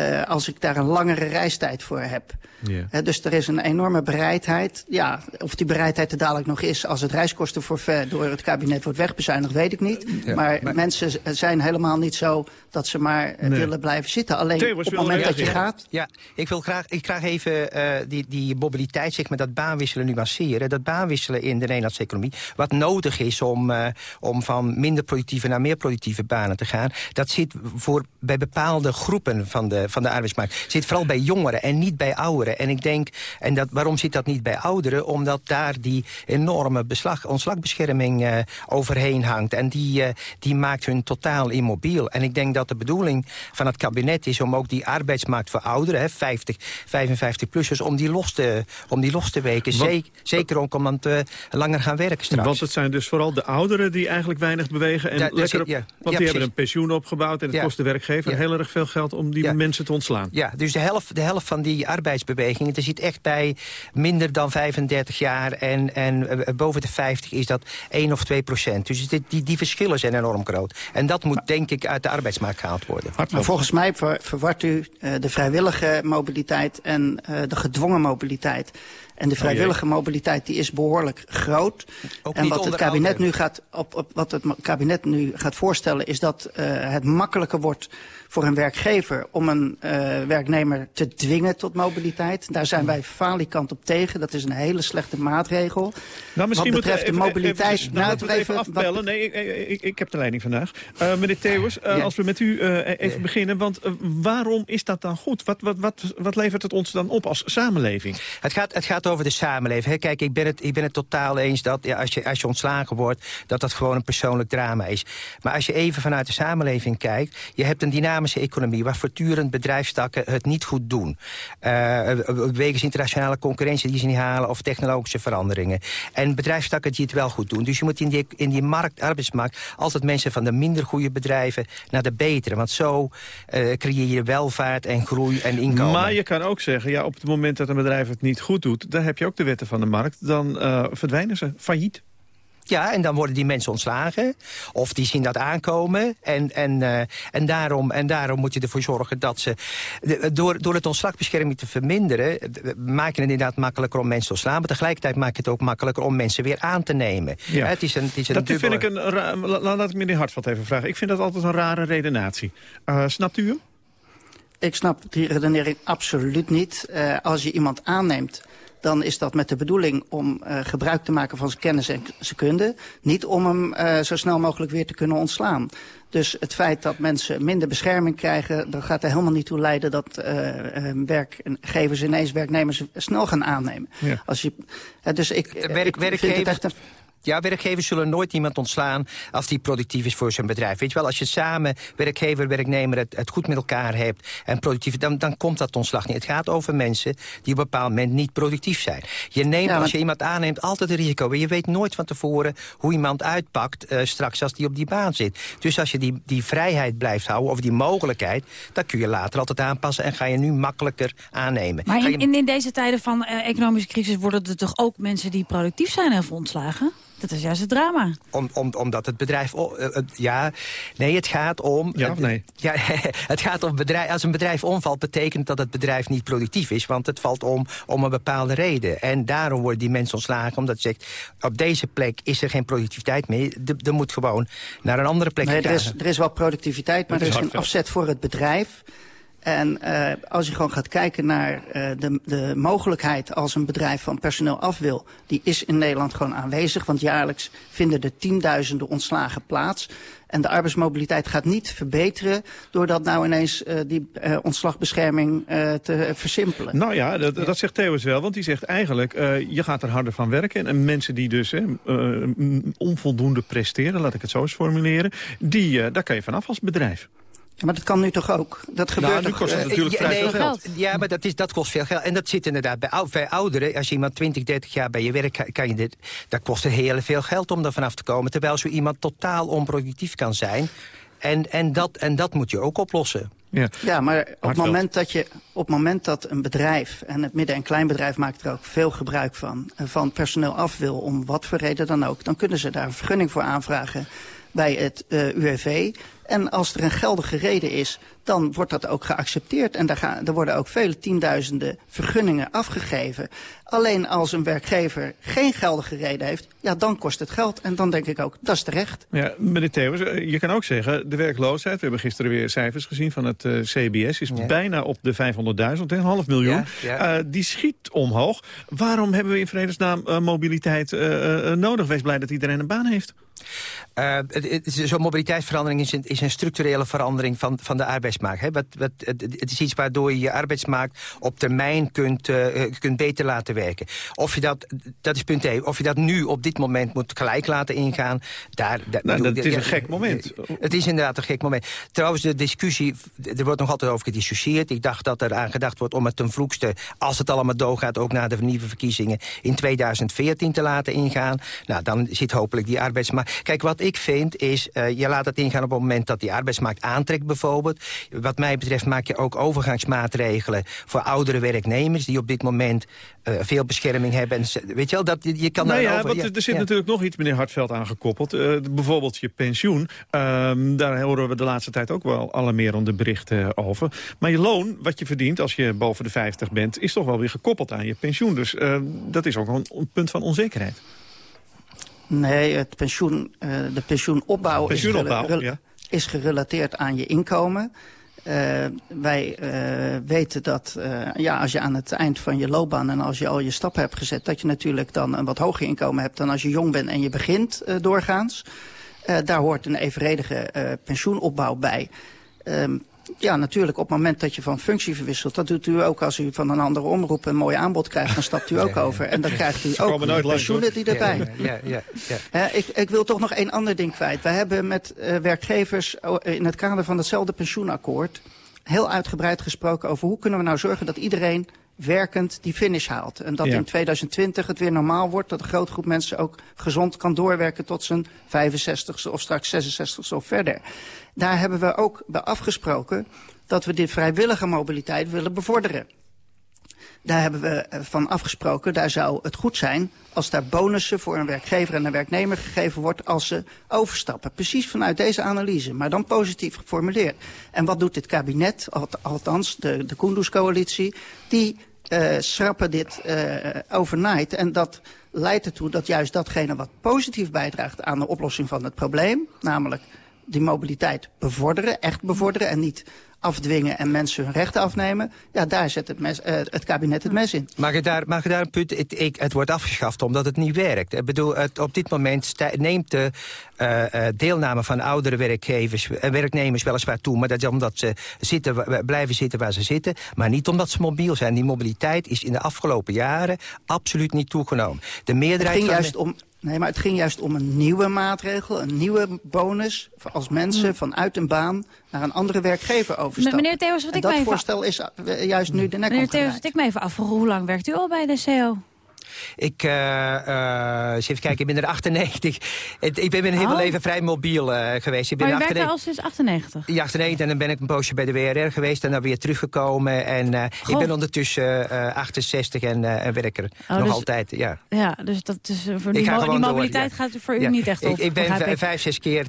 Uh, als ik daar een langere reistijd voor heb. Yeah. Uh, dus er is een enorme bereidheid. Ja, of die bereidheid er dadelijk nog is als het reiskostenforfait door het kabinet wordt wegbezuinigd, weet ik niet. Ja, maar, maar, mensen zijn helemaal niet zo dat ze maar nee. willen blijven zitten. Alleen op het moment dat je gaat... Ja, ik wil graag, ik graag even uh, die, die mobiliteit, zeg maar, dat baanwisselen nuanceren. Dat baanwisselen in de Nederlandse economie. Wat nodig is om, uh, om van minder productieve naar meer productieve banen te gaan. Dat zit voor, bij bepaalde groepen van de de, van de arbeidsmarkt zit vooral bij jongeren en niet bij ouderen. En ik denk, en dat, waarom zit dat niet bij ouderen? Omdat daar die enorme beslag, ontslagbescherming uh, overheen hangt. En die, uh, die maakt hun totaal immobiel. En ik denk dat de bedoeling van het kabinet is om ook die arbeidsmarkt voor ouderen, hè, 50, 55-plussers, om die los te, om die los te weken. Want- Zeker, zeker ook om dan te langer gaan werken straks. Want het zijn dus vooral de ouderen die eigenlijk weinig bewegen. En lekker zit- op- ja. Want Ja, die hebben een pensioen opgebouwd en het Ja. kost de werkgever heel erg veel geld om die Ja. Mensen te ontslaan. Ja, dus de helft, de helft van die arbeidsbeweging... er zit echt bij minder dan 35 jaar en, en eh, boven de 50 is dat 1 of 2 procent. Dus dit, die, die verschillen zijn enorm groot. En dat moet denk ik uit de arbeidsmarkt gehaald worden. Maar volgens mij ver- verwart u eh, de vrijwillige mobiliteit en eh, de gedwongen mobiliteit. En de vrijwillige mobiliteit die is behoorlijk groot. Ook en wat het, kabinet nu gaat, op, op, wat het kabinet nu gaat voorstellen is dat eh, het makkelijker wordt voor een werkgever om een eh, werknemer te dwingen tot mobiliteit. Daar zijn wij falikant op tegen. Dat is een hele slechte maatregel. Nou, misschien wat moeten we betreft de even- mobiliteit... Even, nou, laten we het even wat- afbellen. Nee, ik, ik, heb de leiding vandaag. Eh, meneer Theeuwers, eh, Ja. als we met u eh, even beginnen. Want waarom is dat dan goed? Wat, wat, wat, wat levert het ons dan op als samenleving? Het gaat, het gaat over de samenleving. hè. Kijk, ik ben, het, ik ben het totaal eens dat ja, als, je, als je ontslagen wordt... dat dat gewoon een persoonlijk drama is. Maar als je even vanuit de samenleving kijkt... je hebt een dynamische economie... waar voortdurend bedrijfstakken het niet goed doen. Eh wegens internationale concurrentie die ze niet halen... of technologische veranderingen. En bedrijfstakken die het wel goed doen. Dus je moet in die, in markt, arbeidsmarkt... altijd mensen van de minder goede bedrijven naar de betere. Want zo eh, creëer je welvaart en groei en inkomen. Maar je kan ook zeggen, ja, op het moment dat een bedrijf het niet goed doet... dan heb je ook de wetten van de markt. Dan eh, verdwijnen ze failliet. Ja, en dan worden die mensen ontslagen. Of die zien dat aankomen. En, en, eh, en, daarom, en daarom moet je ervoor zorgen dat ze... de- door, door het ontslagbescherming te verminderen... maak je het inderdaad makkelijker om mensen te ontslaan. Maar tegelijkertijd maak je het ook makkelijker om mensen weer aan te nemen. Ja. Het is een, het is een Dat vind ik een... ra- la- la- Laat ik meneer Hartveld even vragen. Ik vind dat altijd een rare redenatie. Eh, snapt u hem? Ik snap die redenering absoluut niet. Eh, als je iemand aanneemt, dan is dat met de bedoeling om eh, gebruik te maken van zijn kennis en zijn kunde. Niet om hem eh, zo snel mogelijk weer te kunnen ontslaan. Dus het feit dat mensen minder bescherming krijgen... dat gaat er helemaal niet toe leiden dat eh, eh, werkgevers ineens werknemers snel gaan aannemen. Ja. Als je, dus ik, De werk- ik vind het werkgevers- echt een Ja, werkgevers zullen nooit iemand ontslaan als die productief is voor zijn bedrijf. Weet je wel, als je samen, werkgever, werknemer, het, het goed met elkaar hebt en productief, dan, dan komt dat ontslag niet. Het gaat over mensen die op een bepaald moment niet productief zijn. Je neemt, Ja, maar- als je iemand aanneemt, altijd een risico. En je weet nooit van tevoren hoe iemand uitpakt eh, straks als die op die baan zit. Dus als je die, die vrijheid blijft houden, of die mogelijkheid, dan kun je later altijd aanpassen en ga je nu makkelijker aannemen. Maar in, in deze tijden van eh, economische crisis worden er toch ook mensen die productief zijn even ontslagen? Dat is juist het drama. Om, om, omdat het bedrijf... eh, het- ja, nee, het gaat om... Ja of nee? Ja, het gaat om bedrijf, als een bedrijf omvalt, betekent dat het bedrijf niet productief is. Want het valt om om een bepaalde reden. En daarom worden die mensen ontslagen, omdat je zegt... op deze plek is er geen productiviteit meer. Er- Er moet gewoon naar een andere plek Nee, er gegaan. is, er is wel productiviteit, maar er is is een afzet voor het bedrijf. En eh, als je gewoon gaat kijken naar eh, de, de mogelijkheid als een bedrijf van personeel af wil, die is in Nederland gewoon aanwezig. Want jaarlijks vinden er tienduizenden ontslagen plaats. En de arbeidsmobiliteit gaat niet verbeteren doordat nou ineens eh, die ontslagbescherming te versimpelen. Nou ja, dat, dat zegt Theo's wel. Want die zegt eigenlijk, je gaat er harder van werken. En mensen die dus hè, onvoldoende presteren, laat ik het zo eens formuleren... Die, daar kan je vanaf als bedrijf. Ja, maar dat kan nu toch ook? Dat gebeurt Nou, nu toch, kost het eh, natuurlijk Ja, vrij veel geld. Ja, maar dat, is, dat kost veel geld. En dat zit inderdaad bij, bij ouderen. Als je iemand 20, 30 jaar bij je werk kan, je dit... Dat kost er heel veel geld om er vanaf te komen. Terwijl zo iemand totaal onproductief kan zijn. En, en, dat, en dat moet je ook oplossen. Ja, Ja, maar op het, moment dat je, op het moment dat een bedrijf, en het midden- en kleinbedrijf maakt er ook veel gebruik van, eh, van personeel af wil, om wat voor reden dan ook, dan kunnen ze daar een vergunning voor aanvragen bij het eh, UWV. En als er een geldige reden is, dan wordt dat ook geaccepteerd. En daar, gaan, er worden ook vele tienduizenden vergunningen afgegeven. Alleen als een werkgever geen geldige reden heeft, ja, dan kost het geld. En dan denk ik ook, dat is terecht. Ja, meneer Theeuwers, eh, je kan ook zeggen, de werkloosheid... we hebben gisteren weer cijfers gezien van het eh, CBS... is Ja. bijna op de 500.000, een half miljoen. Ja, ja. Eh, die schiet omhoog. Waarom hebben we in vredesnaam mobiliteit eh, eh, nodig? Wees blij dat iedereen een baan heeft. Uh, Zo'n mobiliteitsverandering is een, is een, structurele verandering van, van de arbeidsmarkt. Hè. Wat, wat, het, het, is iets waardoor je je arbeidsmarkt op termijn kunt, uh, kunt beter laten werken. Of je dat, dat is punt 1, of je dat nu op dit moment moet gelijk laten ingaan. Daar, daar, nou, dat is een gek moment. Het is inderdaad een gek moment. Trouwens, de discussie, er wordt nog altijd over gediscussieerd. Ik dacht dat er aan gedacht wordt om het ten vroegste, als het allemaal doorgaat, ook na de nieuwe verkiezingen in 2014 te laten ingaan. Nou, dan zit hopelijk die arbeidsmarkt... Kijk, wat ik vind is, uh, je laat het ingaan op het moment dat die arbeidsmarkt aantrekt bijvoorbeeld. Wat mij betreft maak je ook overgangsmaatregelen voor oudere werknemers... die op dit moment uh, veel bescherming hebben. Weet je wel, dat, je kan nou daar ja, over, want er zit natuurlijk nog iets, meneer Hartveld, aangekoppeld. Uh, bijvoorbeeld je pensioen. Um, daar horen we de laatste tijd ook wel alarmerende berichten over. Maar je loon, wat je verdient als je boven de 50 bent... is toch wel weer gekoppeld aan je pensioen. Dus uh, dat is ook een, een punt van onzekerheid. Nee, het pensioen, uh, de pensioenopbouw, pensioenopbouw is, ja. Is gerelateerd aan je inkomen. Uh, wij uh, weten dat uh, ja, als je aan het eind van je loopbaan en als je al je stappen hebt gezet... dat je natuurlijk dan een wat hoger inkomen hebt dan als je jong bent en je begint doorgaans. daar hoort een evenredige pensioenopbouw bij. Um, ja, natuurlijk op het moment dat je van functie verwisselt... dat doet u ook als u van een andere omroep een mooi aanbod krijgt... dan stapt u ook ja, over. En dan krijgt u ook een pensioenen die erbij. Ja, ja, ja, ik, ik wil toch nog één ander ding kwijt. Wij hebben met uh, werkgevers in het kader van hetzelfde pensioenakkoord... heel uitgebreid gesproken over hoe kunnen we nou zorgen dat iedereen werkend die finish haalt. En dat Ja. in 2020 het weer normaal wordt... dat een grote groep mensen ook gezond kan doorwerken... tot zijn 65ste of straks 66ste of verder. Daar hebben we ook bij afgesproken... dat we dit vrijwillige mobiliteit willen bevorderen. Daar hebben we eh, van afgesproken, daar zou het goed zijn... als daar bonussen voor een werkgever en een werknemer gegeven wordt... als ze overstappen. Precies vanuit deze analyse, maar dan positief geformuleerd. En wat doet dit kabinet, Alt- althans de, de Kunduz-coalitie... die uh, schrappen dit uh, overnight. En dat leidt ertoe dat juist datgene wat positief bijdraagt... aan de oplossing van het probleem, namelijk die mobiliteit bevorderen, echt bevorderen... en niet afdwingen en mensen hun rechten afnemen... ja, daar zet het, mes, uh, het kabinet het mes in. Mag ik daar, mag ik daar een punt... Het, ik, het wordt afgeschaft omdat het niet werkt. Ik bedoel, het, op dit moment neemt de uh, uh, deelname van oudere werkgevers en werknemers weliswaar toe... maar dat is omdat ze zitten, blijven zitten waar ze zitten... maar niet omdat ze mobiel zijn. Die mobiliteit is in de afgelopen jaren absoluut niet toegenomen. De meerderheid het ging van juist om Nee, maar het ging juist om een nieuwe maatregel, een nieuwe bonus... als mensen vanuit een baan naar een andere werkgever overstappen. Meneer Theeuwers, wat ik dat voorstel is uh, juist nu de nek Meneer Theus, omgedraaid. ik me even afvroeg, hoe lang werkt u al bij de CO? Ik, uh, uh, eens even kijken, ik ben er 98. Het- ik ben mijn hele Oh. leven vrij mobiel uh, geweest. Ik ben Maar u er werkt 98 al sinds 98? Ja, 98 en dan ben ik een poosje bij de WRR geweest en dan weer teruggekomen. En ik ben ondertussen uh, 68 en, en werk er Oh, nog dus- altijd. Ja. Ja, dus dat is, voor die, mo- die door, mobiliteit ja. gaat voor u Ja. niet echt op. Ik, ik ben vijf, zes keer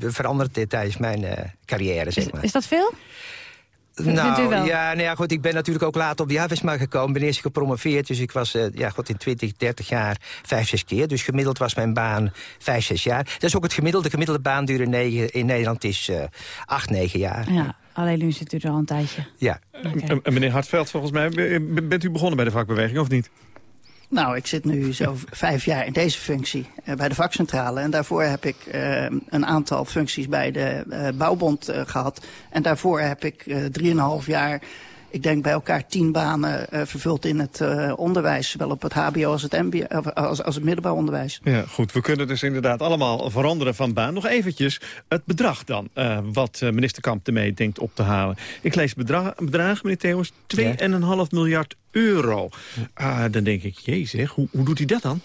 veranderd tijdens mijn carrière, zeg maar. Is dat veel? Nou, vindt u wel? ja, nou ja, goed, ik ben natuurlijk ook later op die arbeidsmarkt gekomen. ben eerst gepromoveerd, dus ik was uh, ja, goed, in 20, 30 jaar vijf, zes keer. Dus gemiddeld was mijn baan vijf, zes jaar. Dat is ook het gemiddelde. De gemiddelde baanduur in, negen, in Nederland is uh, acht, negen jaar. Ja, alleen nu zit u er al een tijdje. Ja. En- en meneer Hartveld, volgens mij bent u begonnen bij de vakbeweging, of niet? Nou, ik zit nu zo vijf jaar in deze functie uh, bij de vakcentrale. En daarvoor heb ik uh, een aantal functies bij de uh, bouwbond uh, gehad. En daarvoor heb ik uh, drieënhalf jaar, ik denk bij elkaar tien banen uh, vervuld in het uh, onderwijs. Zowel op het hbo als het, MBO, of als, als het middenbouwonderwijs. Ja, goed. We kunnen dus inderdaad allemaal veranderen van baan. Nog eventjes het bedrag dan, uh, wat minister Kamp ermee denkt op te halen. Ik lees bedrag, bedrag meneer Theeuwers, 2,5 miljard euro. Uh, dan denk ik, jezus, hoe, hoe doet hij dat dan?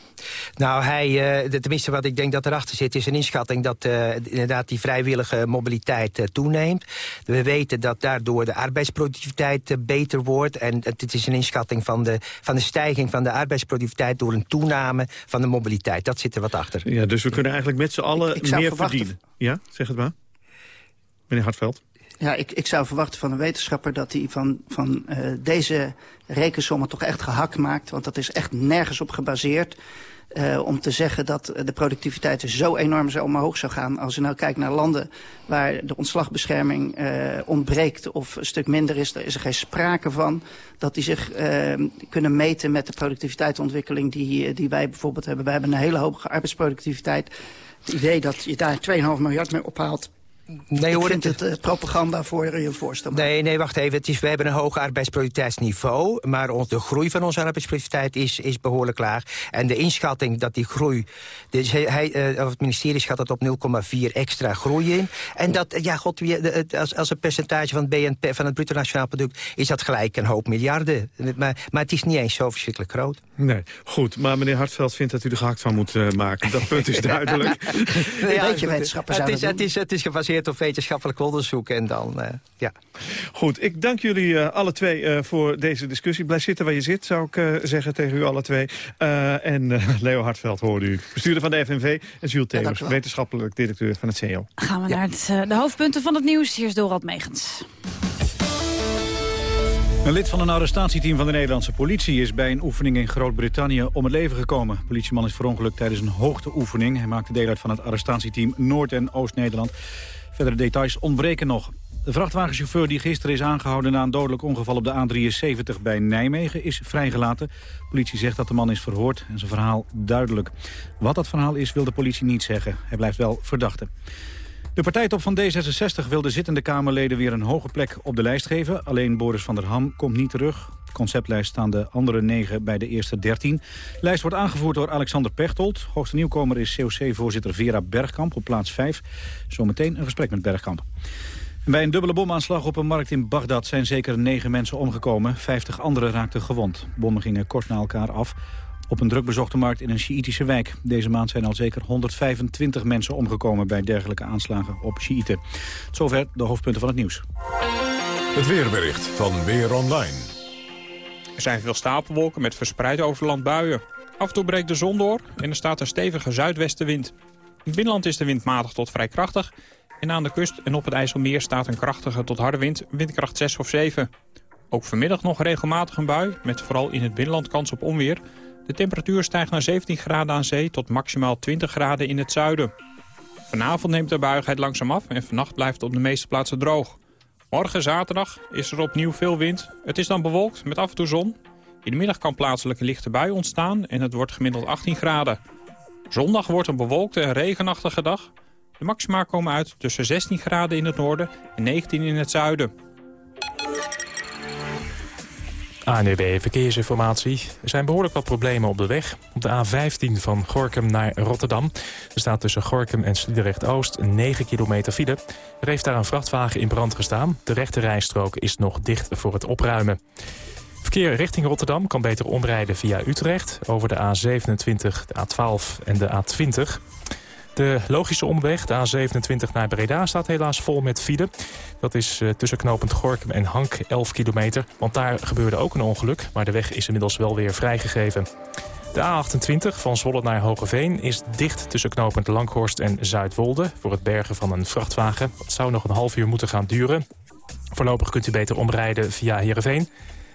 Nou, hij, uh, tenminste wat ik denk dat erachter zit... is een inschatting dat uh, inderdaad die vrijwillige mobiliteit uh, toeneemt. We weten dat daardoor de arbeidsproductiviteit beter wordt. En het is een inschatting van de, van de stijging van de arbeidsproductiviteit... door een toename van de mobiliteit. Dat zit er wat achter. Ja, dus we kunnen eigenlijk met z'n allen Ik- ik zou meer verdienen. Ja, zeg het maar. Meneer Hartveld. Ja, ik, ik zou verwachten van een wetenschapper dat hij van, van uh, deze rekensommen toch echt gehakt maakt. Want dat is echt nergens op gebaseerd. Uh, om te zeggen dat de productiviteit zo enorm zou omhoog zou gaan. Als je nou kijkt naar landen waar de ontslagbescherming uh, ontbreekt of een stuk minder is, daar is er geen sprake van dat die zich uh, kunnen meten met de productiviteitsontwikkeling die, die wij bijvoorbeeld hebben. Wij hebben een hele hoge arbeidsproductiviteit. Het idee dat je daar 2,5 miljard mee ophaalt, Nee, ik hoor, vind het, het uh, propaganda voor je voorstel. Nee, nee, wacht even. Het is, we hebben een hoog arbeidsproductiviteitsniveau... maar ons, de groei van onze arbeidsproductiviteit is, is behoorlijk laag. En de inschatting dat die groei... Dus hij, uh, het ministerie schat dat op 0,4 extra groei in. En dat, ja, god, als, als een percentage van het BNP, van het bruto nationaal product... is dat gelijk een hoop miljarden. Maar, maar het is niet eens zo verschrikkelijk groot. Nee, goed. Maar meneer Hartveld vindt dat u er gehakt van moet uh, maken. Dat punt is duidelijk. ja, beetje wetenschappers het, is, het, is, het is gebaseerd op wetenschappelijk onderzoek. En dan, uh, ja. Goed, ik dank jullie uh, alle twee uh, voor deze discussie. Blijf zitten waar je zit, zou ik zeggen tegen u alle twee. en Leo Hartveld hoorde u, bestuurder van de FNV. En Jules Theus, ja, wetenschappelijk directeur van het CEO. Gaan we ja. naar het, de hoofdpunten van het nieuws. Hier is Dorald Megens. Een lid van een arrestatieteam van de Nederlandse politie is bij een oefening in Groot-Brittannië om het leven gekomen. De politieman is verongelukt tijdens een hoogteoefening. Hij maakte deel uit van het arrestatieteam Noord- en Oost-Nederland. Verdere details ontbreken nog. De vrachtwagenchauffeur die gisteren is aangehouden na een dodelijk ongeval op de A73 bij Nijmegen is vrijgelaten. De politie zegt dat de man is verhoord en zijn verhaal duidelijk. Wat dat verhaal is wil de politie niet zeggen. Hij blijft wel verdachte. De partijtop van D66 wil de zittende Kamerleden weer een hoge plek op de lijst geven. Alleen Boris van der Ham komt niet terug. Conceptlijst staan de andere negen bij de eerste dertien. De lijst wordt aangevoerd door Alexander Pechtold. Hoogste nieuwkomer is COC-voorzitter Vera Bergkamp op plaats 5. Zometeen een gesprek met Bergkamp. Bij een dubbele bomaanslag op een markt in Bagdad zijn zeker negen mensen omgekomen. Vijftig anderen raakten gewond. Bommen gingen kort na elkaar af op een drukbezochte markt in een Sjiitische wijk. Deze maand zijn al zeker 125 mensen omgekomen bij dergelijke aanslagen op Sjiiten. Zover de hoofdpunten van het nieuws. Het weerbericht van Weer Online. Er zijn veel stapelwolken met verspreid over land buien. Af en toe breekt de zon door en er staat een stevige zuidwestenwind. In het binnenland is de wind matig tot vrij krachtig. En aan de kust en op het IJsselmeer staat een krachtige tot harde wind, windkracht 6 of 7. Ook vanmiddag nog regelmatig een bui, met vooral in het binnenland kans op onweer. De temperatuur stijgt naar 17 graden aan zee tot maximaal 20 graden in het zuiden. Vanavond neemt de buigheid langzaam af en vannacht blijft het op de meeste plaatsen droog. Morgen zaterdag is er opnieuw veel wind. Het is dan bewolkt met af en toe zon. In de middag kan plaatselijk een lichte bui ontstaan en het wordt gemiddeld 18 graden. Zondag wordt een bewolkte en regenachtige dag. De maxima komen uit tussen 16 graden in het noorden en 19 in het zuiden. ANUB Verkeersinformatie. Er zijn behoorlijk wat problemen op de weg. Op de A15 van Gorkum naar Rotterdam. Er staat tussen Gorkum en Sliedrecht-Oost 9 kilometer file. Er heeft daar een vrachtwagen in brand gestaan. De rechte rijstrook is nog dicht voor het opruimen. Verkeer richting Rotterdam kan beter omrijden via Utrecht... over de A27, de A12 en de A20... De logische omweg, de A27 naar Breda, staat helaas vol met file. Dat is uh, tussen knooppunt Gorkum en Hank 11 kilometer. Want daar gebeurde ook een ongeluk, maar de weg is inmiddels wel weer vrijgegeven. De A28 van Zwolle naar Hogeveen is dicht tussen knooppunt Langhorst en Zuidwolde... voor het bergen van een vrachtwagen. Dat zou nog een half uur moeten gaan duren. Voorlopig kunt u beter omrijden via Heerenveen.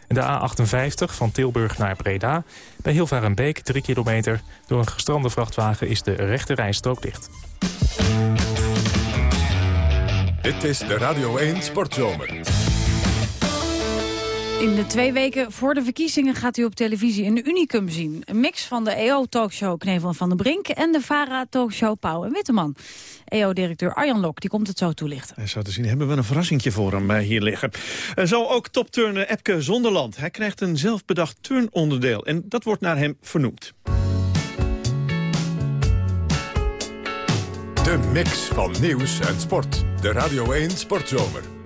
En de A58 van Tilburg naar Breda. Bij Hilvarenbeek 3 kilometer. Door een gestrande vrachtwagen is de rechte rijstrook dicht. Dit is de Radio 1 Sportzomer. In de twee weken voor de verkiezingen gaat u op televisie een unicum zien. Een mix van de EO-talkshow Knevel van de Brink... en de VARA-talkshow Pauw en Witteman. EO-directeur Arjan Lok die komt het zo toelichten. En zo te zien hebben we een verrassingje voor hem uh, hier liggen. Zo ook topturner Epke Zonderland. Hij krijgt een zelfbedacht turnonderdeel en dat wordt naar hem vernoemd. De mix van nieuws en sport. De Radio 1 Sportzomer.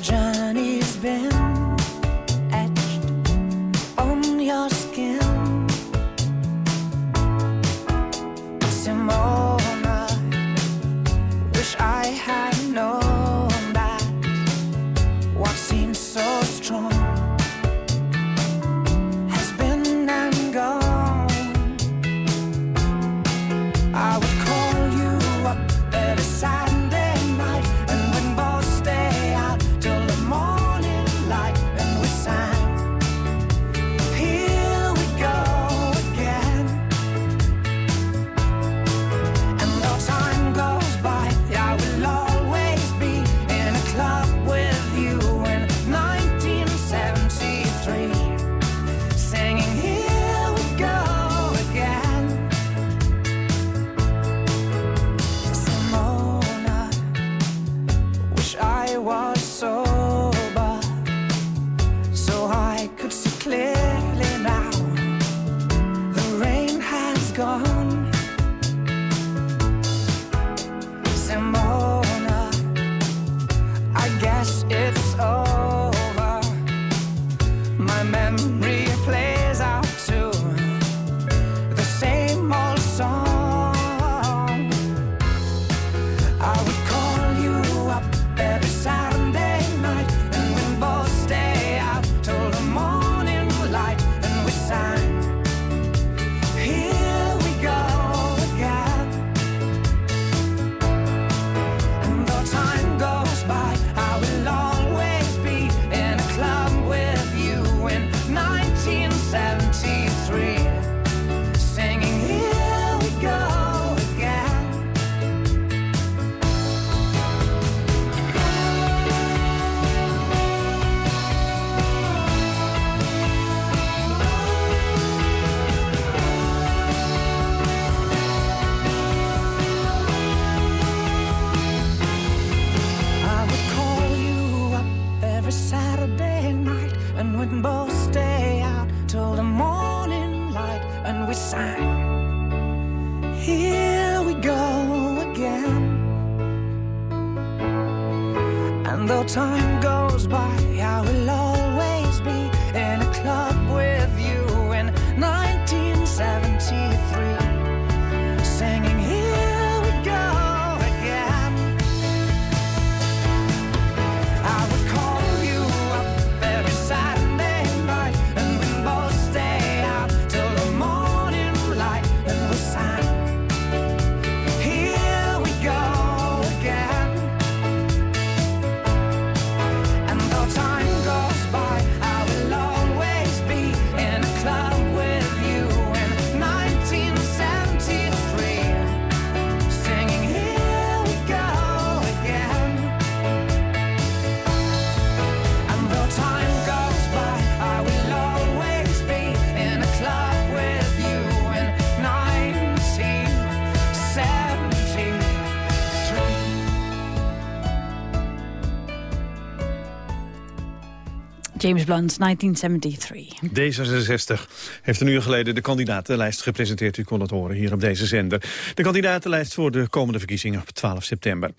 Journey's been James Blunt, 1973. D66 heeft een uur geleden de kandidatenlijst gepresenteerd. U kon het horen hier op deze zender. De kandidatenlijst voor de komende verkiezingen op 12 september.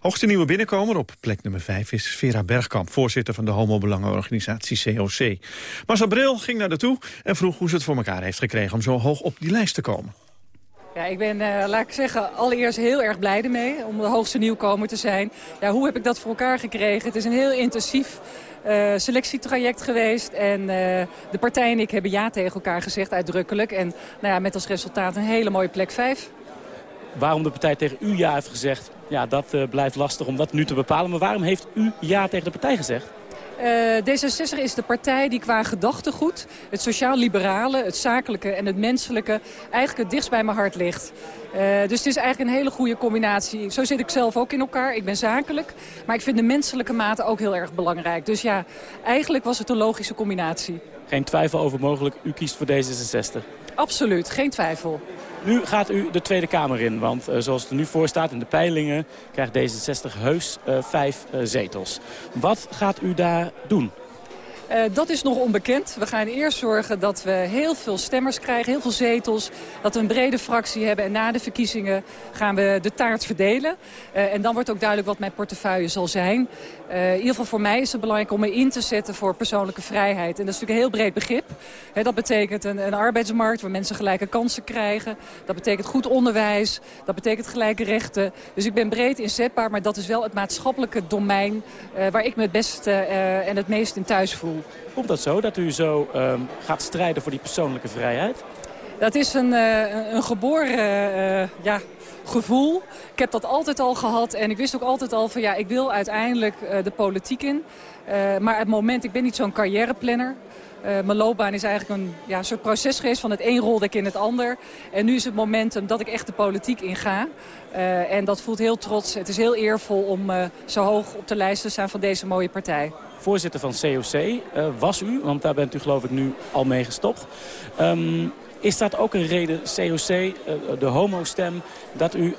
Hoogste nieuwe binnenkomer op plek nummer 5 is Vera Bergkamp... voorzitter van de homobelangenorganisatie COC. Marcel Bril ging naar de toe en vroeg hoe ze het voor elkaar heeft gekregen... om zo hoog op die lijst te komen. Ja, ik ben, eh, laat ik zeggen, allereerst heel erg blij ermee om de hoogste nieuwkomer te zijn. Ja, hoe heb ik dat voor elkaar gekregen? Het is een heel intensief eh, selectietraject geweest. En eh, de partij en ik hebben ja tegen elkaar gezegd, uitdrukkelijk. En nou ja, met als resultaat een hele mooie plek 5. Waarom de partij tegen u ja heeft gezegd, ja, dat blijft lastig om dat nu te bepalen. Maar waarom heeft u ja tegen de partij gezegd? Eh, D66 is de partij die qua gedachtegoed, het sociaal-liberale, het zakelijke en het menselijke eigenlijk het dichtst bij mijn hart ligt. Eh, dus het is eigenlijk een hele goede combinatie. Zo zit ik zelf ook in elkaar. Ik ben zakelijk, maar ik vind de menselijke mate ook heel erg belangrijk. Dus ja, eigenlijk was het een logische combinatie. Geen twijfel over mogelijk, u kiest voor D66. Absoluut, geen twijfel. Nu gaat u de Tweede Kamer in, want uh, zoals het er nu voor staat in de peilingen... krijgt D66 heus uh, vijf uh, zetels. Wat gaat u daar doen? Uh, dat is nog onbekend. We gaan eerst zorgen dat we heel veel stemmers krijgen, heel veel zetels. Dat we een brede fractie hebben. En na de verkiezingen gaan we de taart verdelen. Uh, en dan wordt ook duidelijk wat mijn portefeuille zal zijn. Uh, in ieder geval voor mij is het belangrijk om me in te zetten voor persoonlijke vrijheid. En dat is natuurlijk een heel breed begrip. Dat betekent een, een arbeidsmarkt waar mensen gelijke kansen krijgen. Dat betekent goed onderwijs. Dat betekent gelijke rechten. Dus ik ben breed inzetbaar, maar dat is wel het maatschappelijke domein... waar ik me het beste en het meest in thuis voel. Komt dat zo, dat u zo um, gaat strijden voor die persoonlijke vrijheid? Dat is een, uh, een geboren uh, ja, gevoel. Ik heb dat altijd al gehad en ik wist ook altijd al van ja, ik wil uiteindelijk uh, de politiek in. maar het moment, ik ben niet zo'n carrièreplanner. Mijn loopbaan is eigenlijk een ja, soort proces geweest van het een rolde ik in het ander. En nu is het momentum dat ik echt de politiek inga. Uh, en dat voelt heel trots. Het is heel eervol om zo hoog op de lijst te staan van deze mooie partij. Voorzitter van COC was u, want daar bent u geloof ik nu al mee gestopt. Um, is dat ook een reden, COC, de homo-stem, dat u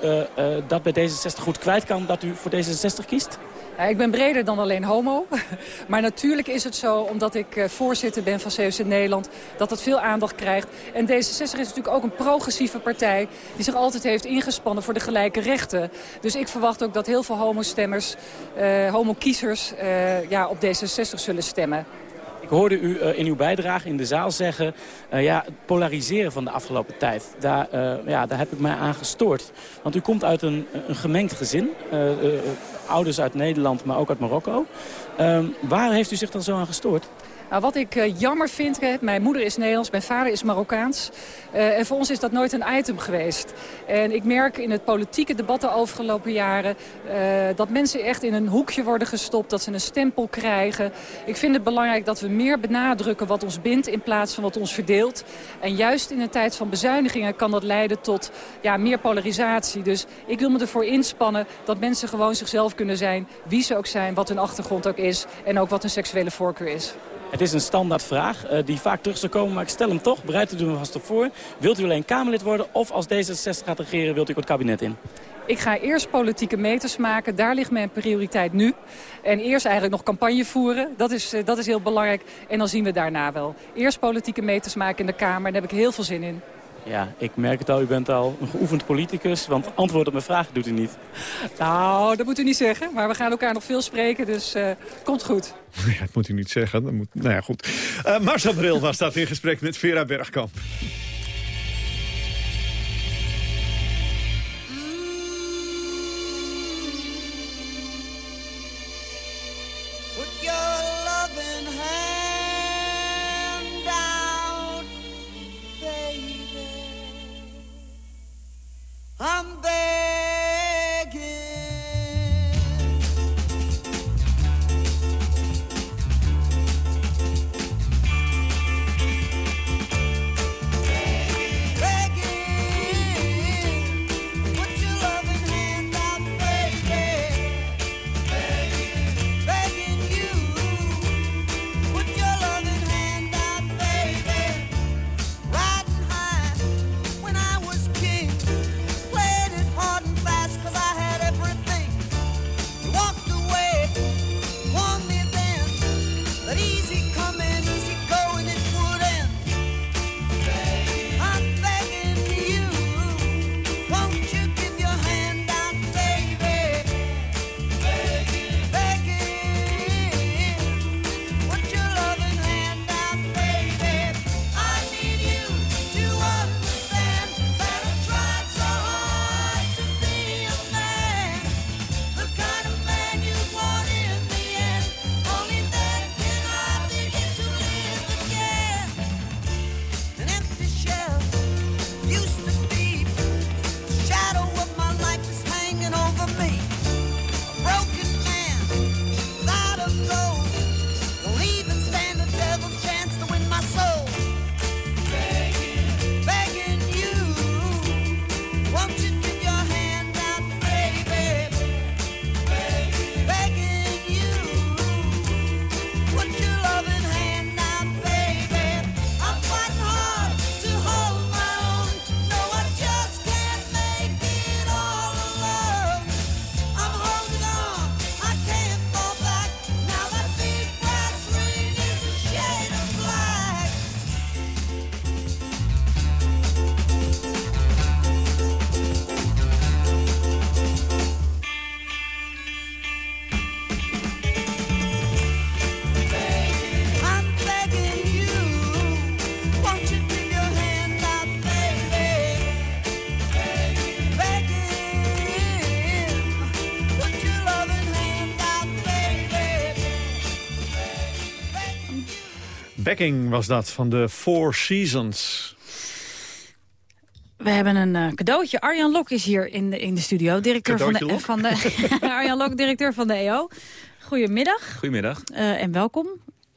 dat bij D66 goed kwijt kan, dat u voor D66 kiest? Ja, ik ben breder dan alleen homo. Maar natuurlijk is het zo, omdat ik uh, voorzitter ben van COC Nederland... dat dat veel aandacht krijgt. En D66 is natuurlijk ook een progressieve partij... die zich altijd heeft ingespannen voor de gelijke rechten. Dus ik verwacht ook dat heel veel homostemmers, uh, homokiezers... Uh, ja, op D66 zullen stemmen. Hoorde u uh, in uw bijdrage in de zaal zeggen... Uh, ja, het polariseren van de afgelopen tijd, daar, uh, ja, daar heb ik mij aan gestoord. Want u komt uit een, een gemengd gezin. ouders uit Nederland, maar ook uit Marokko. waar heeft u zich dan zo aan gestoord? Nou, wat ik uh, jammer vind, mijn moeder is Nederlands, mijn vader is Marokkaans. Uh, en voor ons is dat nooit een item geweest. En ik merk in het politieke debat de afgelopen jaren... Uh, dat mensen echt in een hoekje worden gestopt, dat ze een stempel krijgen. Ik vind het belangrijk dat we meer benadrukken wat ons bindt in plaats van wat ons verdeelt. En juist in een tijd van bezuinigingen kan dat leiden tot ja, meer polarisatie. Dus ik wil me ervoor inspannen dat mensen gewoon zichzelf kunnen zijn... wie ze ook zijn, wat hun achtergrond ook is en ook wat hun seksuele voorkeur is. Het is een standaardvraag uh, die vaak terug zal komen, maar ik stel hem toch. Bereid u er vast op voor. Wilt u alleen Kamerlid worden of als D66 gaat regeren, wilt u het kabinet in? Ik ga eerst politieke meters maken. Daar ligt mijn prioriteit nu. En eerst eigenlijk nog campagne voeren. Dat is, dat is heel belangrijk. En dan zien we daarna wel. Eerst politieke meters maken in de Kamer. Daar heb ik heel veel zin in. Ja, ik merk het al. U bent al een geoefend politicus. Want antwoord op mijn vragen doet u niet. Nou, dat moet u niet zeggen. Maar we gaan elkaar nog veel spreken, dus uh, komt goed. Ja, dat moet u niet zeggen. Dat moet... Nou ja, goed. Uh, Marcel Bril was dat in gesprek met Vera Bergkamp. Backing was dat van de Four Seasons. We hebben een eh, cadeautje. Arjan Lok is hier in de, in de studio. Directeur van de, van de, Arjan Lok, directeur van de EO. Goedemiddag Goedemiddag. eh, en welkom.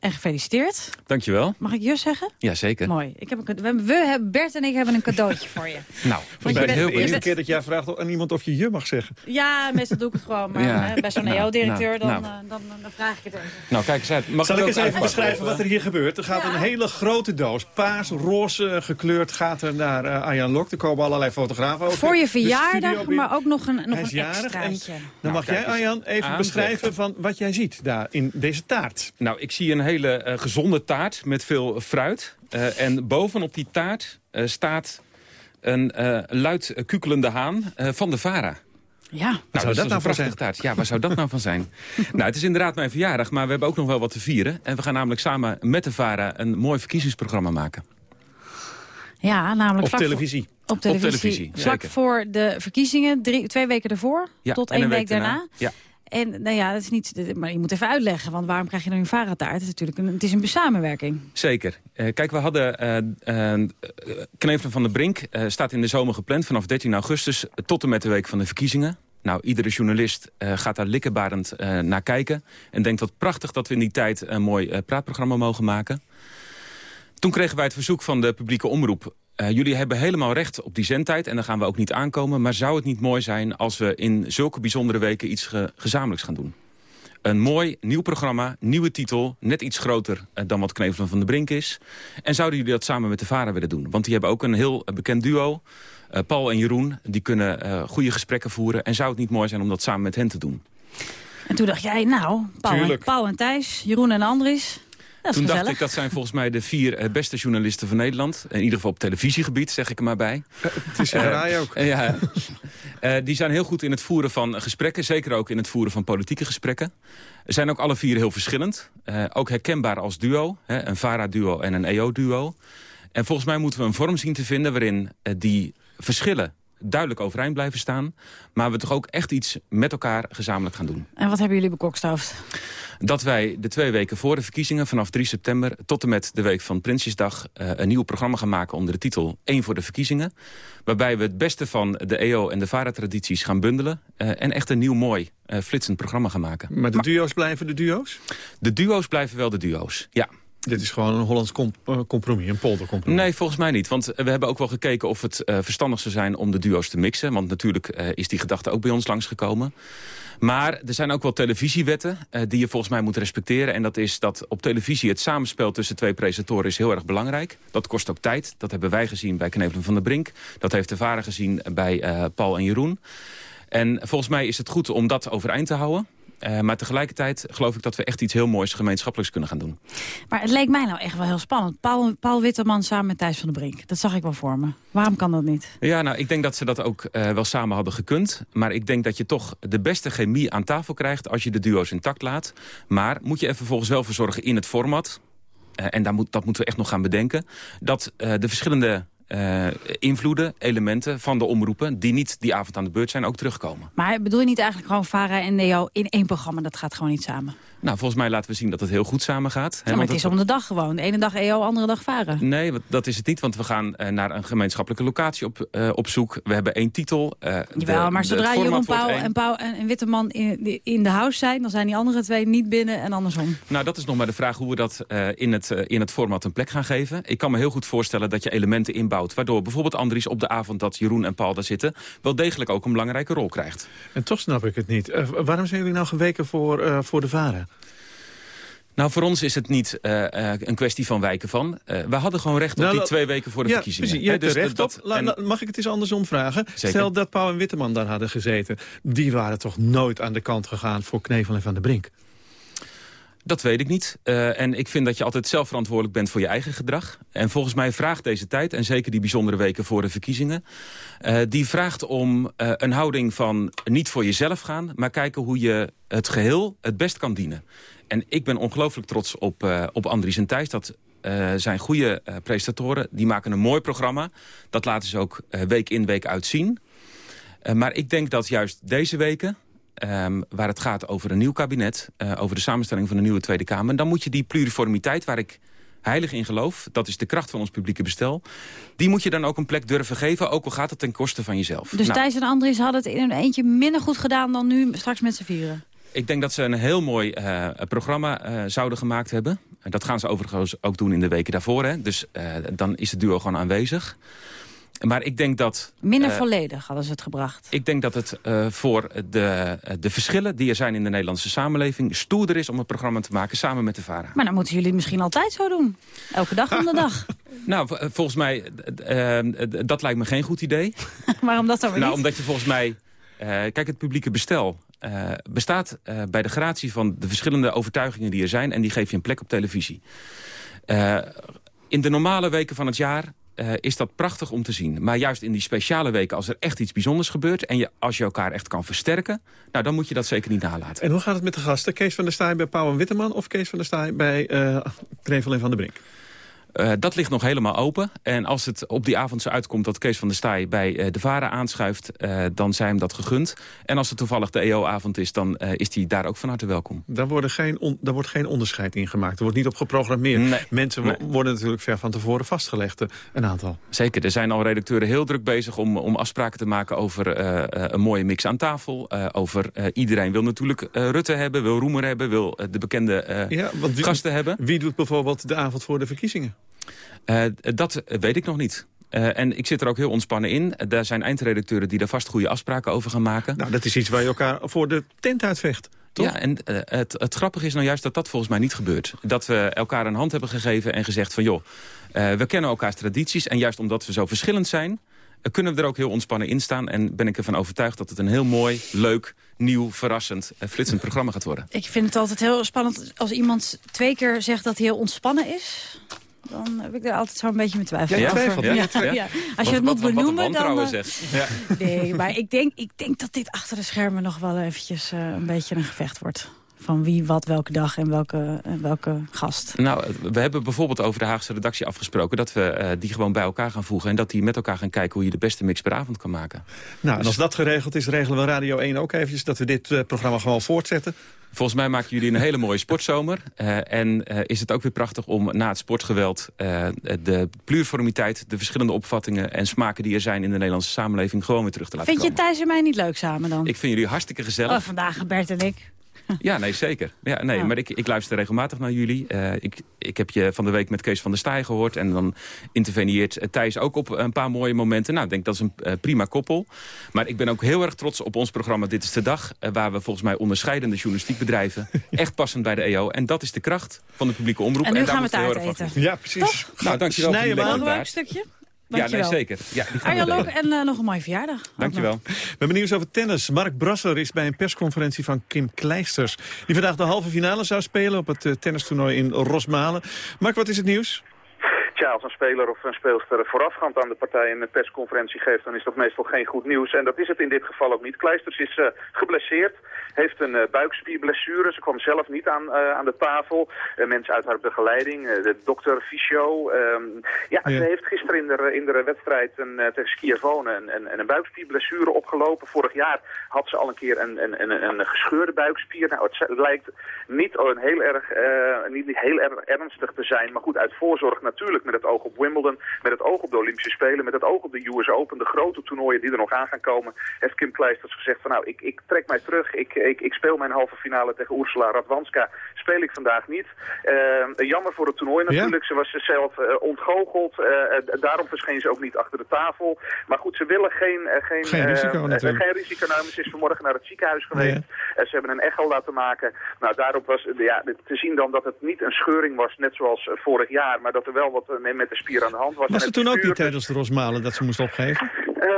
En gefeliciteerd. Dankjewel. Mag ik je zeggen? Jazeker. Mooi. Ik heb een, we, hebben- Bert en ik hebben een cadeautje voor je. Nou, je Ik ben bent- heel je de eerste keer dat jij vraagt aan iemand of je je mag zeggen. Ja, meestal doe ik het gewoon. Maar Ja. eh, bij zo'n Nou, EO-directeur, nou, dan, nou. eh, dan, dan vraag ik het even. Nou, kijk eens uit. Mag Zal ik eens even beschrijven wat er hier gebeurt? Er gaat een hele grote doos, paars, roze gekleurd, gaat er naar eh, Arjan Lok. Er komen allerlei fotografen over. Voor je verjaardag, maar ook nog een, nog een extraatje. dan Nou, mag kijk jij. Arjan, even beschrijven van wat jij ziet daar in deze taart. Nou, ik zie een hele eh, gezonde taart met veel fruit. Eh, en bovenop die taart eh, staat een luid kukelende haan van de Vara. Ja. Nou, dat, dat is nou een voor prachtige taart. Ja, waar zou dat nou van zijn? nou, het is inderdaad mijn verjaardag, maar we hebben ook nog wel wat te vieren. En we gaan namelijk samen met de Vara een mooi verkiezingsprogramma maken. Ja, namelijk Op televisie. Op televisie. televisie, Vlak zeker. voor de verkiezingen, drie, twee weken ervoor, Ja, tot één week daarna. Ja. En nou ja, dat is niet. Maar je moet even uitleggen, want waarom krijg je dan een varataart? Het is natuurlijk een, het is een samenwerking. Zeker. Eh, kijk, we hadden eh, Knevelen van der Brink. staat in de zomer gepland vanaf 13 augustus tot en met de week van de verkiezingen. Nou, iedere journalist gaat daar likkenbarend eh, naar kijken. En denkt wat prachtig dat we in die tijd een mooi praatprogramma mogen maken. Toen kregen wij het verzoek van de publieke omroep. Eh, jullie hebben helemaal recht op die zendtijd en daar gaan we ook niet aankomen. Maar zou het niet mooi zijn als we in zulke bijzondere weken iets ge- gezamenlijks gaan doen? Een mooi nieuw programma, nieuwe titel, net iets groter eh, dan wat Knevelen van de Brink is. En zouden jullie dat samen met de VARA willen doen? Want die hebben ook een heel bekend duo. Eh, Paul en Jeroen, die kunnen eh, goede gesprekken voeren. En zou het niet mooi zijn om dat samen met hen te doen? En toen dacht jij, nou, Paul, en, Tuurlijk. Paul en Thijs, Jeroen en Andries. Toen gezellig. dacht ik, dat zijn volgens mij de vier eh, beste journalisten van Nederland. In ieder geval op televisiegebied, zeg ik er maar bij. Het is zeggen ook. Eh, ja, Eh, die zijn heel goed in het voeren van gesprekken. Zeker ook in het voeren van politieke gesprekken. Ze zijn ook alle vier heel verschillend. Eh, ook herkenbaar als duo. Hè, een VARA-duo en een EO-duo. En volgens mij moeten we een vorm zien te vinden... waarin eh, die verschillen duidelijk overeind blijven staan. Maar we toch ook echt iets met elkaar gezamenlijk gaan doen. En wat hebben jullie bekokstoofd? Dat wij de twee weken voor de verkiezingen, vanaf 3 september... tot en met de week van Prinsjesdag... eh, een nieuw programma gaan maken onder de titel 1 voor de verkiezingen. Waarbij we het beste van de EO en de VARA-tradities gaan bundelen... eh, en echt een nieuw mooi eh, flitsend programma gaan maken. Maar de duo's blijven de duo's? De duo's blijven wel de duo's, ja. Dit is gewoon een Hollands eh, compromis, een poldercompromis. Nee, volgens mij niet. Want we hebben ook wel gekeken of het eh, verstandig zou zijn om de duo's te mixen. Want natuurlijk eh, is die gedachte ook bij ons langsgekomen. Maar er zijn ook wel televisiewetten die je volgens mij moet respecteren. En dat is dat op televisie het samenspel tussen twee presentatoren is heel erg belangrijk. Dat kost ook tijd. Dat hebben wij gezien bij Knevelen van der Brink. Dat heeft de Varen gezien bij Paul en Jeroen. En volgens mij is het goed om dat overeind te houden. Eh, maar tegelijkertijd geloof ik dat we echt iets heel moois gemeenschappelijks kunnen gaan doen. Maar het leek mij nou echt wel heel spannend. Paul, Paul Witteman samen met Thijs van der Brink. Dat zag ik wel voor me. Waarom kan dat niet? Ja, nou, ik denk dat ze dat ook eh, wel samen hadden gekund. Maar ik denk dat je toch de beste chemie aan tafel krijgt... als je de duo's intact laat. Maar moet je er vervolgens wel voor zorgen in het format... eh, en daar moet, dat moeten we echt nog gaan bedenken... dat de verschillende eh, invloeden, elementen van de omroepen... die niet die avond aan de beurt zijn, ook terugkomen. Maar bedoel je niet eigenlijk gewoon VARA en NEO in één programma? Dat gaat gewoon niet samen. Nou, volgens mij laten we zien dat het heel goed samen gaat. Ja, maar het is om de dag gewoon. De ene dag EO, andere dag VARA. Nee, dat is het niet, want we gaan eh, naar een gemeenschappelijke locatie op, op zoek. We hebben één titel. de- Jawel, maar zodra Jeroen Pauw en, Pauw en, Witteman in, in de house zijn... dan zijn die andere twee niet binnen en andersom. Nou, dat is nog maar de vraag hoe we dat in, het, in het format een plek gaan geven. Ik kan me heel goed voorstellen dat je elementen inbouwt... waardoor bijvoorbeeld Andries op de avond dat Jeroen en Paul daar zitten... wel degelijk ook een belangrijke rol krijgt. En toch snap ik het niet. Eh, waarom zijn jullie nou geweken voor, eh, voor de varen? Nou, voor ons is het niet eh, een kwestie van wijken van. We hadden gewoon recht op Nou, die twee weken voor de ja, verkiezingen. Precies, er dus recht dat- op. La- en- la- mag ik het eens andersom vragen? Zeker. Stel dat Pauw en Witteman daar hadden gezeten. Die waren toch nooit aan de kant gegaan voor Knevel en Van der Brink? Dat weet ik niet. Eh, en ik vind dat je altijd zelf verantwoordelijk bent voor je eigen gedrag. En volgens mij vraagt deze tijd, en zeker die bijzondere weken voor de verkiezingen... eh, die vraagt om eh, een houding van niet voor jezelf gaan... maar kijken hoe je het geheel het best kan dienen. En ik ben ongelooflijk trots op, op Andries en Thijs. Dat zijn goede eh, presentatoren. Die maken een mooi programma. Dat laten ze ook week in, week uit zien. Maar ik denk dat juist deze weken... ehm, waar het gaat over een nieuw kabinet... eh, over de samenstelling van een nieuwe Tweede Kamer... dan moet je die pluriformiteit waar ik heilig in geloof... dat is de kracht van ons publieke bestel... die moet je dan ook een plek durven geven... ook al gaat het ten koste van jezelf. Dus Nou, Thijs en Andries hadden het in hun eentje minder goed gedaan... dan nu straks met z'n vieren. Ik denk dat ze een heel mooi eh, programma eh, zouden gemaakt hebben. En dat gaan ze overigens ook doen in de weken daarvoor. Hè. Dus dan is het duo gewoon aanwezig. Maar ik denk dat... Minder eh, volledig hadden ze het gebracht. Ik denk dat het eh, voor de, de verschillen die er zijn in de Nederlandse samenleving... stoerder is om een programma te maken samen met de VARA. Maar dan moeten jullie het misschien altijd zo doen. Elke dag om de dag. Nou, volgens mij, eh, eh, dat lijkt me geen goed idee. Waarom dat dan weer Nou, niet? omdat je volgens mij... eh, kijk, het publieke bestel eh, bestaat eh, bij de gratie van de verschillende overtuigingen die er zijn... en die geef je een plek op televisie. Eh, in de normale weken van het jaar eh, is dat prachtig om te zien. Maar juist in die speciale weken, als er echt iets bijzonders gebeurt... en je, als je elkaar echt kan versterken, nou, dan moet je dat zeker niet nalaten. En hoe gaat het met de gasten? Kees van der Staaij bij Pauw en Witteman... of Kees van der Staaij bij eh Knevel en Van der Brink? Eh, dat ligt nog helemaal open. En als het op die avond zo uitkomt dat Kees van der Staaij bij eh, de Vara aanschuift... eh, dan zijn hem dat gegund. En als het toevallig de EO-avond is, dan is hij daar ook van harte welkom. Daar, worden geen on- daar wordt geen onderscheid in gemaakt. Er wordt niet op geprogrammeerd. Mensen Nee. worden natuurlijk ver van tevoren vastgelegd, een aantal. Zeker, er zijn al redacteuren heel druk bezig om, om afspraken te maken over een mooie mix aan tafel. Over iedereen wil natuurlijk Rutte hebben, wil Roemer hebben, wil de bekende Ja, want wie- gasten hebben. Wie doet bijvoorbeeld de avond voor de verkiezingen? Eh, dat weet ik nog niet. Eh, en ik zit er ook heel ontspannen in. Daar zijn eindredacteuren die daar vast goede afspraken over gaan maken. Nou, dat is iets waar je elkaar voor de tent uitvecht. toch? Ja, en eh, het, het grappige is nou juist dat dat volgens mij niet gebeurt. Dat we elkaar een hand hebben gegeven en gezegd van... joh, eh, we kennen elkaars tradities en juist omdat we zo verschillend zijn... kunnen we er ook heel ontspannen in staan. En ben ik ervan overtuigd dat het een heel mooi, leuk, nieuw, verrassend... en flitsend programma gaat worden. Ik vind het altijd heel spannend als iemand twee keer zegt dat hij heel ontspannen is. Dan heb ik er altijd zo'n beetje mijn twijfel Ja, over. ja? Ja. Als je het moet wat- wat een benoemen, dan... zeg. Nee, maar ik denk, ik denk dat dit achter de schermen nog wel eventjes eh, een beetje een gevecht wordt. Van wie, wat, welke dag en welke, en welke gast. Nou, we hebben bijvoorbeeld over de Haagse redactie afgesproken... dat we eh, die gewoon bij elkaar gaan voegen... en dat die met elkaar gaan kijken hoe je de beste mix per avond kan maken. Nou, en als dat geregeld is, regelen we Radio 1 ook eventjes... dat we dit eh, programma gewoon voortzetten. Volgens mij maken jullie een hele mooie sportzomer. Eh, en eh, is het ook weer prachtig om na het sportgeweld... eh, de pluriformiteit, de verschillende opvattingen en smaken die er zijn... in de Nederlandse samenleving gewoon weer terug te laten Vind je komen. Thijs en mij niet leuk samen dan? Ik vind jullie hartstikke gezellig. Oh, vandaag Bert en ik. Ja, nee, zeker. Ja, nee, Ja. Maar ik, ik luister regelmatig naar jullie. Eh, ik, ik heb je van de week met Kees van der Staaij gehoord. En dan interveneert Thijs ook op een paar mooie momenten. Nou, ik denk dat is een eh, prima koppel. Maar ik ben ook heel erg trots op ons programma Dit is de Dag. eh, waar we volgens mij onderscheidende journalistiek bedrijven. Echt passend bij de EO. En dat is de kracht van de publieke omroep. En nu daar gaan we moeten heel taart erg van eten. Ja, precies. Nou, dankjewel voor Snijden. Nog wel een stukje? Ja, nee, zeker. Ja, Arjan. Lok en eh, nog een mooie verjaardag. Dankjewel. We hebben nieuws over tennis. Mark Brasser is bij een persconferentie van Kim Kleisters... die vandaag de halve finale zou spelen op het eh, tennistoernooi in Rosmalen. Mark, wat is het nieuws? Als een speler of een speelster voorafgaand aan de partij een persconferentie geeft, dan is dat meestal geen goed nieuws. En dat is het in dit geval ook niet. Kleisters is eh, geblesseerd, heeft een eh, buikspierblessure. Ze kwam zelf niet aan, eh, aan de tafel. Mensen uit haar begeleiding, de dokter Fysio. ehm, ja, Ja. ze heeft gisteren in de, in de wedstrijd een, tegen Skiervone een, een, een buikspierblessure opgelopen. Vorig jaar had ze al een keer een, een, een, een gescheurde buikspier. Nou, het lijkt niet, een heel erg, eh, niet heel erg ernstig te zijn. Maar goed, uit voorzorg natuurlijk met het oog op Wimbledon, met het oog op de Olympische Spelen, met het oog op de US Open, de grote toernooien die er nog aan gaan komen, heeft Kim Kleisters gezegd van nou, ik, ik trek mij terug, ik, ik, ik speel mijn halve finale tegen Ursula Radwanska, speel ik vandaag niet. Eh, jammer voor het toernooi natuurlijk, ze was zelf eh, ontgoocheld, eh, daarom verscheen ze ook niet achter de tafel. Maar goed, ze willen geen, geen, Geen risico natuurlijk. geen risico nemen. Ze is vanmorgen naar het ziekenhuis geweest. Eh, ze hebben een echo laten maken. Nou, daarop was ja, te zien dan dat het niet een scheuring was, net zoals vorig jaar, maar dat er wel wat eh, met de spier aan de hand was. Was het toen ook niet tijdens de Rosmalen dat ze moest opgeven? Eh,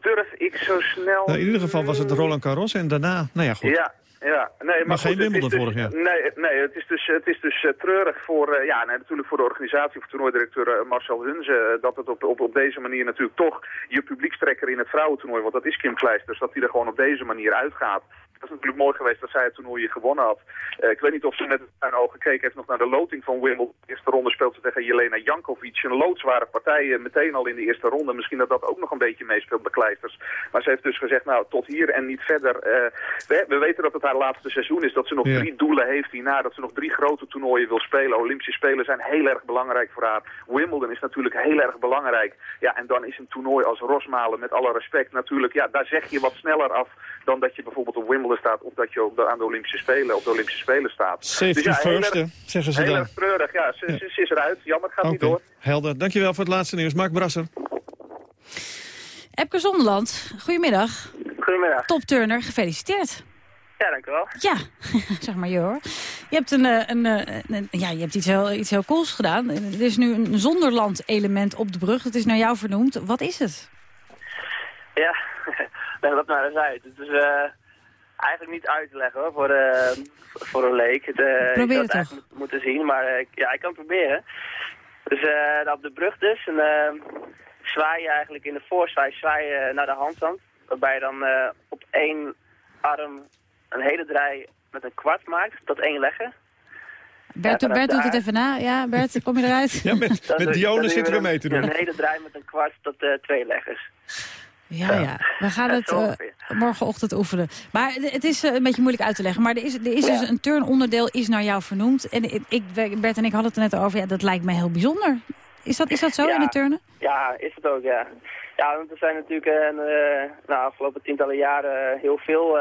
durf ik zo snel... Nou, in ieder geval was het Roland Garros en daarna, nou ja goed. Ja, ja. Nee, maar, Maar geen goed, Wimbledon dus- vorig jaar. Nee, nee het is dus, het is dus eh, treurig voor, eh, ja, nee, natuurlijk voor de organisatie, voor toernooidirecteur eh, Marcel Hunze, dat het op, op, op deze manier natuurlijk toch je publiekstrekker in het vrouwentoernooi, want dat is Kim Kleisters, dat die er gewoon op deze manier uitgaat. Het is natuurlijk mooi geweest dat zij het toernooi gewonnen had. Ik weet niet of ze met haar ogen gekeken heeft nog naar de loting van Wimbledon. De eerste ronde speelt ze tegen Jelena Jankovic. Een loodzware partij meteen al in de eerste ronde. Misschien dat dat ook nog een beetje meespeelt bij Kleisters. Maar ze heeft dus gezegd, nou, tot hier en niet verder. We, we weten dat het haar laatste seizoen is. Dat ze nog Ja. drie doelen heeft hierna. Dat ze nog drie grote toernooien wil spelen. Olympische Spelen zijn heel erg belangrijk voor haar. Wimbledon is natuurlijk heel erg belangrijk. Ja, en dan is een toernooi als Rosmalen, met alle respect, natuurlijk... Ja, daar zeg je wat sneller af dan dat je bijvoorbeeld op Wimbledon staat... of dat je op de, aan de Olympische Spelen, op de Olympische Spelen staat. Safety Dus ja, heel first, erg- hè, zeggen ze Heel dan. erg treurig, ja. Ze, ze, ze is eruit. Jammer, het gaat niet door. helder. Dankjewel voor het laatste nieuws. Mark Brasser. Epke Zonderland, goedemiddag. Goedemiddag. Topturner, gefeliciteerd. Ja, dankjewel. Ja, zeg maar je hoor. Je hebt, een, eh, een, eh, een- ja, je hebt iets, heel, iets heel cools gedaan. Er is nu een zonderland-element op de brug. Het is naar jou vernoemd. Wat is het? Ja, leg dat maar eens uit. Het is eh, eigenlijk niet uit te leggen hoor, voor, voor een leek. Het, eh, Probeer het moet- moeten zien, maar ja, ik kan het proberen. Dus nou, op de brug dus, en eh, zwaai je eigenlijk in de voorzwaai zwaai je naar de handstand. Waarbij je dan op één arm een hele draai met een kwart maakt, tot één leggen. Bert, Ja, Bert doet het even na. Ja, Bert, kom je eruit? Ja, met, Dat met dat zitten we mee te doen. Een hele draai met een kwart tot eh, twee leggers. Ja, ja. We gaan Ja, het eh, morgenochtend oefenen. Maar het is eh, een beetje moeilijk uit te leggen. Maar er is, er is dus een turnonderdeel is naar jou vernoemd. En ik, Bert en ik hadden het er net over. Ja, dat lijkt me heel bijzonder. Is dat, is dat zo Ja. in het turnen? Ja, is het ook, ja. Ja, want er zijn natuurlijk eh, een, eh, nou, afgelopen tientallen jaren heel veel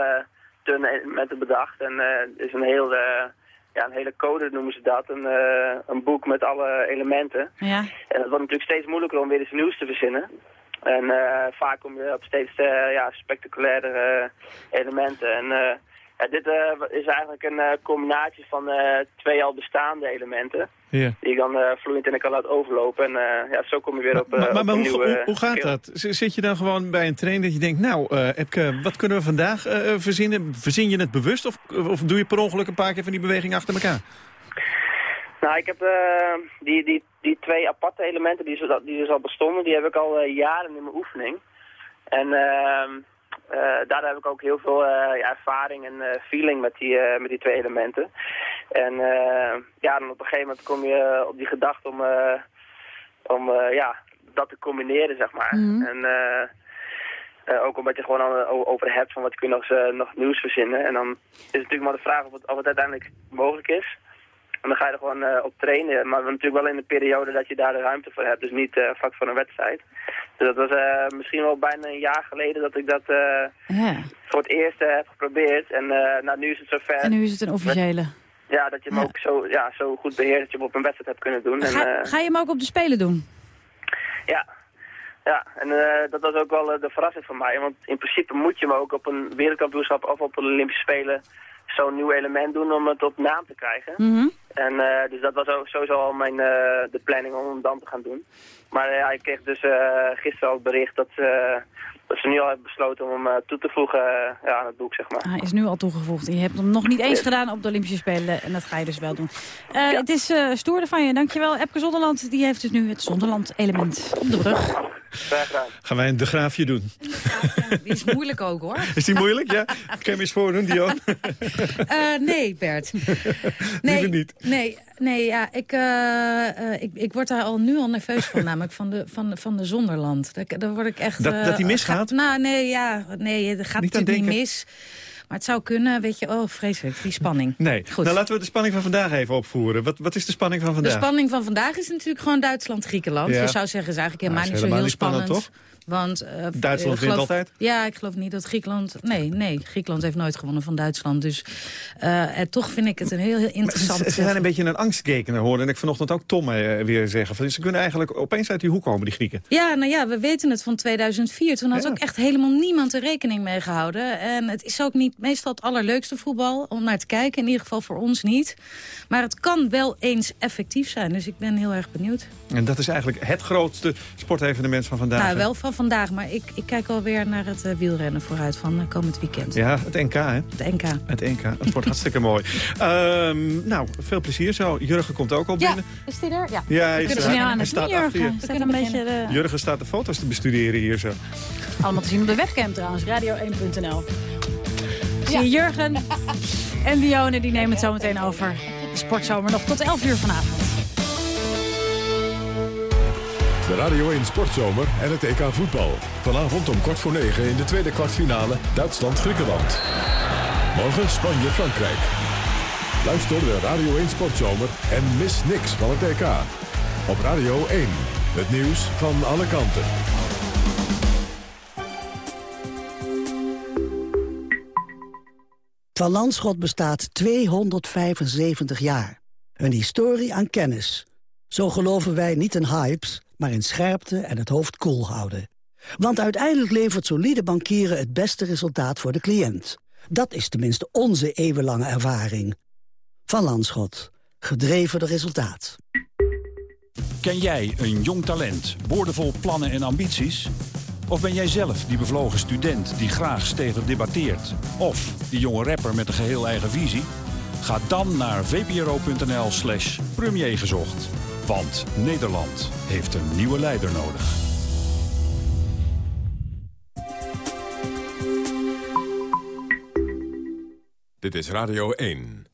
eh turnelementen bedacht. En eh, is een, heel, eh, ja, een hele code, noemen ze dat. Een, eh, een boek met alle elementen. Ja. En het wordt natuurlijk steeds moeilijker om weer iets nieuws te verzinnen. En vaak kom je op steeds eh, ja, spectaculaire elementen. En Ja, dit eh, is eigenlijk een eh, combinatie van eh, twee al bestaande elementen. Die ik dan vloeiend in kan laten overlopen. En ja, zo kom je weer op, Maar, maar, op maar een hoe, nieuwe... hoe, hoe gaat dat? Zit je dan gewoon bij een trainer dat je denkt... nou, Epke, wat kunnen we vandaag verzinnen? Verzin je het bewust of, of doe je per ongeluk een paar keer van die bewegingen achter elkaar? Nou, ik heb die, die, die twee aparte elementen die, zo, die dus al bestonden, die heb ik al jaren in mijn oefening. En ehm, eh, daar heb ik ook heel veel eh, ja, ervaring en eh, feeling met die, eh, met die twee elementen. En eh, ja, dan op een gegeven moment kom je op die gedachte om, eh, om eh, ja, dat te combineren, zeg maar. Mhm. En eh, eh, ook omdat je gewoon al over hebt van wat kun je nog, eh, nog nieuws verzinnen. En dan is het natuurlijk maar de vraag of het, of het uiteindelijk mogelijk is. En dan ga je er gewoon eh, op trainen. Maar natuurlijk wel in de periode dat je daar de ruimte voor hebt. Dus niet vlak voor een wedstrijd. Dus dat was eh, misschien wel bijna een jaar geleden dat ik dat Ja. voor het eerst heb geprobeerd. En nou, nu is het zover. En nu is het een officiële. Ja, dat je hem ook zo, ja, zo goed beheert dat je hem op een wedstrijd hebt kunnen doen. En, Ga, ga je hem ook op de Spelen doen? ja. Ja, en dat was ook wel de verrassing voor mij. Want in principe moet je hem ook op een wereldkampioenschap of op de Olympische Spelen zo'n nieuw element doen om het op naam te krijgen. Mhm. En eh, dus dat was ook sowieso al mijn, eh, de planning om hem dan te gaan doen. Maar eh, ja, ik kreeg dus eh, gisteren al het bericht dat, eh, dat ze nu al hebben besloten om hem toe te voegen ja, aan het boek, zeg maar. Hij is nu al toegevoegd. Je hebt hem nog niet eens gedaan op de Olympische Spelen. En dat ga je dus wel doen. Eh, Het is eh stoer van je. Dankjewel. Epke Zonderland die heeft dus nu het Zonderland-element op de brug. Graag gedaan. Gaan wij een de graafje doen? Die is moeilijk ook, hoor. Is die moeilijk? Ja? Kan je hem eens voordoen, Dion? Eh, nee, Bert. Liever niet. Nee, nee ja, ik, eh, eh, ik, ik word daar al nu al nerveus van, namelijk van de, van, de- van de Zonderland. Daar, daar word ik echt... Dat- eh, dat die misgaat? gaat- nou, nee, ja, nee, dat gaat Niet natuurlijk niet mis. Maar het zou kunnen, weet je, oh, vreselijk, die spanning. Nee. Goed. Nou, laten we de spanning van vandaag even opvoeren. Wat, wat is de spanning van De vandaag? spanning van vandaag is natuurlijk gewoon Duitsland-Griekenland. Ja. Je zou zeggen, is eigenlijk helemaal Nou, niet zo heel spannend, spannend. Want, eh, Duitsland wint altijd? Ja, ik geloof niet dat Griekenland... Nee, nee, Griekenland heeft nooit gewonnen van Duitsland. Dus eh, toch vind ik het een heel, heel interessant... ze, ze zijn een beetje een angstgekener hoorde. En ik vanochtend ook Tom weer zeggen. Van, ze kunnen eigenlijk opeens uit die hoek komen, die Grieken. Ja, nou ja, we weten het van 2004. Toen had ook echt helemaal niemand er rekening mee gehouden. En het is ook niet meestal het allerleukste voetbal om naar te kijken. In ieder geval voor ons niet. Maar het kan wel eens effectief zijn. Dus ik ben heel erg benieuwd. En dat is eigenlijk het grootste sportevenement van vandaag. nou, hè? wel van vandaag. Maar ik, ik kijk alweer naar het eh, wielrennen vooruit van eh, komend weekend. Ja, het NK, hè? Het NK. Het NK. Het wordt hartstikke mooi. Ehm, nou, veel plezier zo. Jurgen komt ook al Ja, binnen. is die er? Ja. Ja, hij we kunnen is snel er. aan Hij het staat achter je. Kunnen een beetje de, Jurgen staat de foto's te bestuderen hier zo. allemaal te zien op de webcam trouwens. Radio1.nl. Zie Jurgen en Dione, die nemen het zo meteen over. De sportzomer nog tot 11 uur vanavond. De Radio 1 Sportzomer en het EK voetbal. Vanavond om kwart voor negen in de tweede kwartfinale Duitsland-Griekenland. Morgen Spanje-Frankrijk. Luister de Radio 1 Sportzomer en mis niks van het EK. Op Radio 1, het nieuws van alle kanten. Van Landschot bestaat 275 jaar. Een historie aan kennis. Zo geloven wij niet in hypes, maar in scherpte en het hoofd koel houden. Want uiteindelijk levert solide bankieren het beste resultaat voor de cliënt. Dat is tenminste onze eeuwenlange ervaring. Van Landschot. Gedreven door resultaat. Ken jij een jong talent, boordevol plannen en ambities? Of ben jij zelf die bevlogen student die graag stevig debatteert? Of die jonge rapper met een geheel eigen visie? Ga dan naar vpro.nl slash premier gezocht. Want Nederland heeft een nieuwe leider nodig. Dit is Radio 1.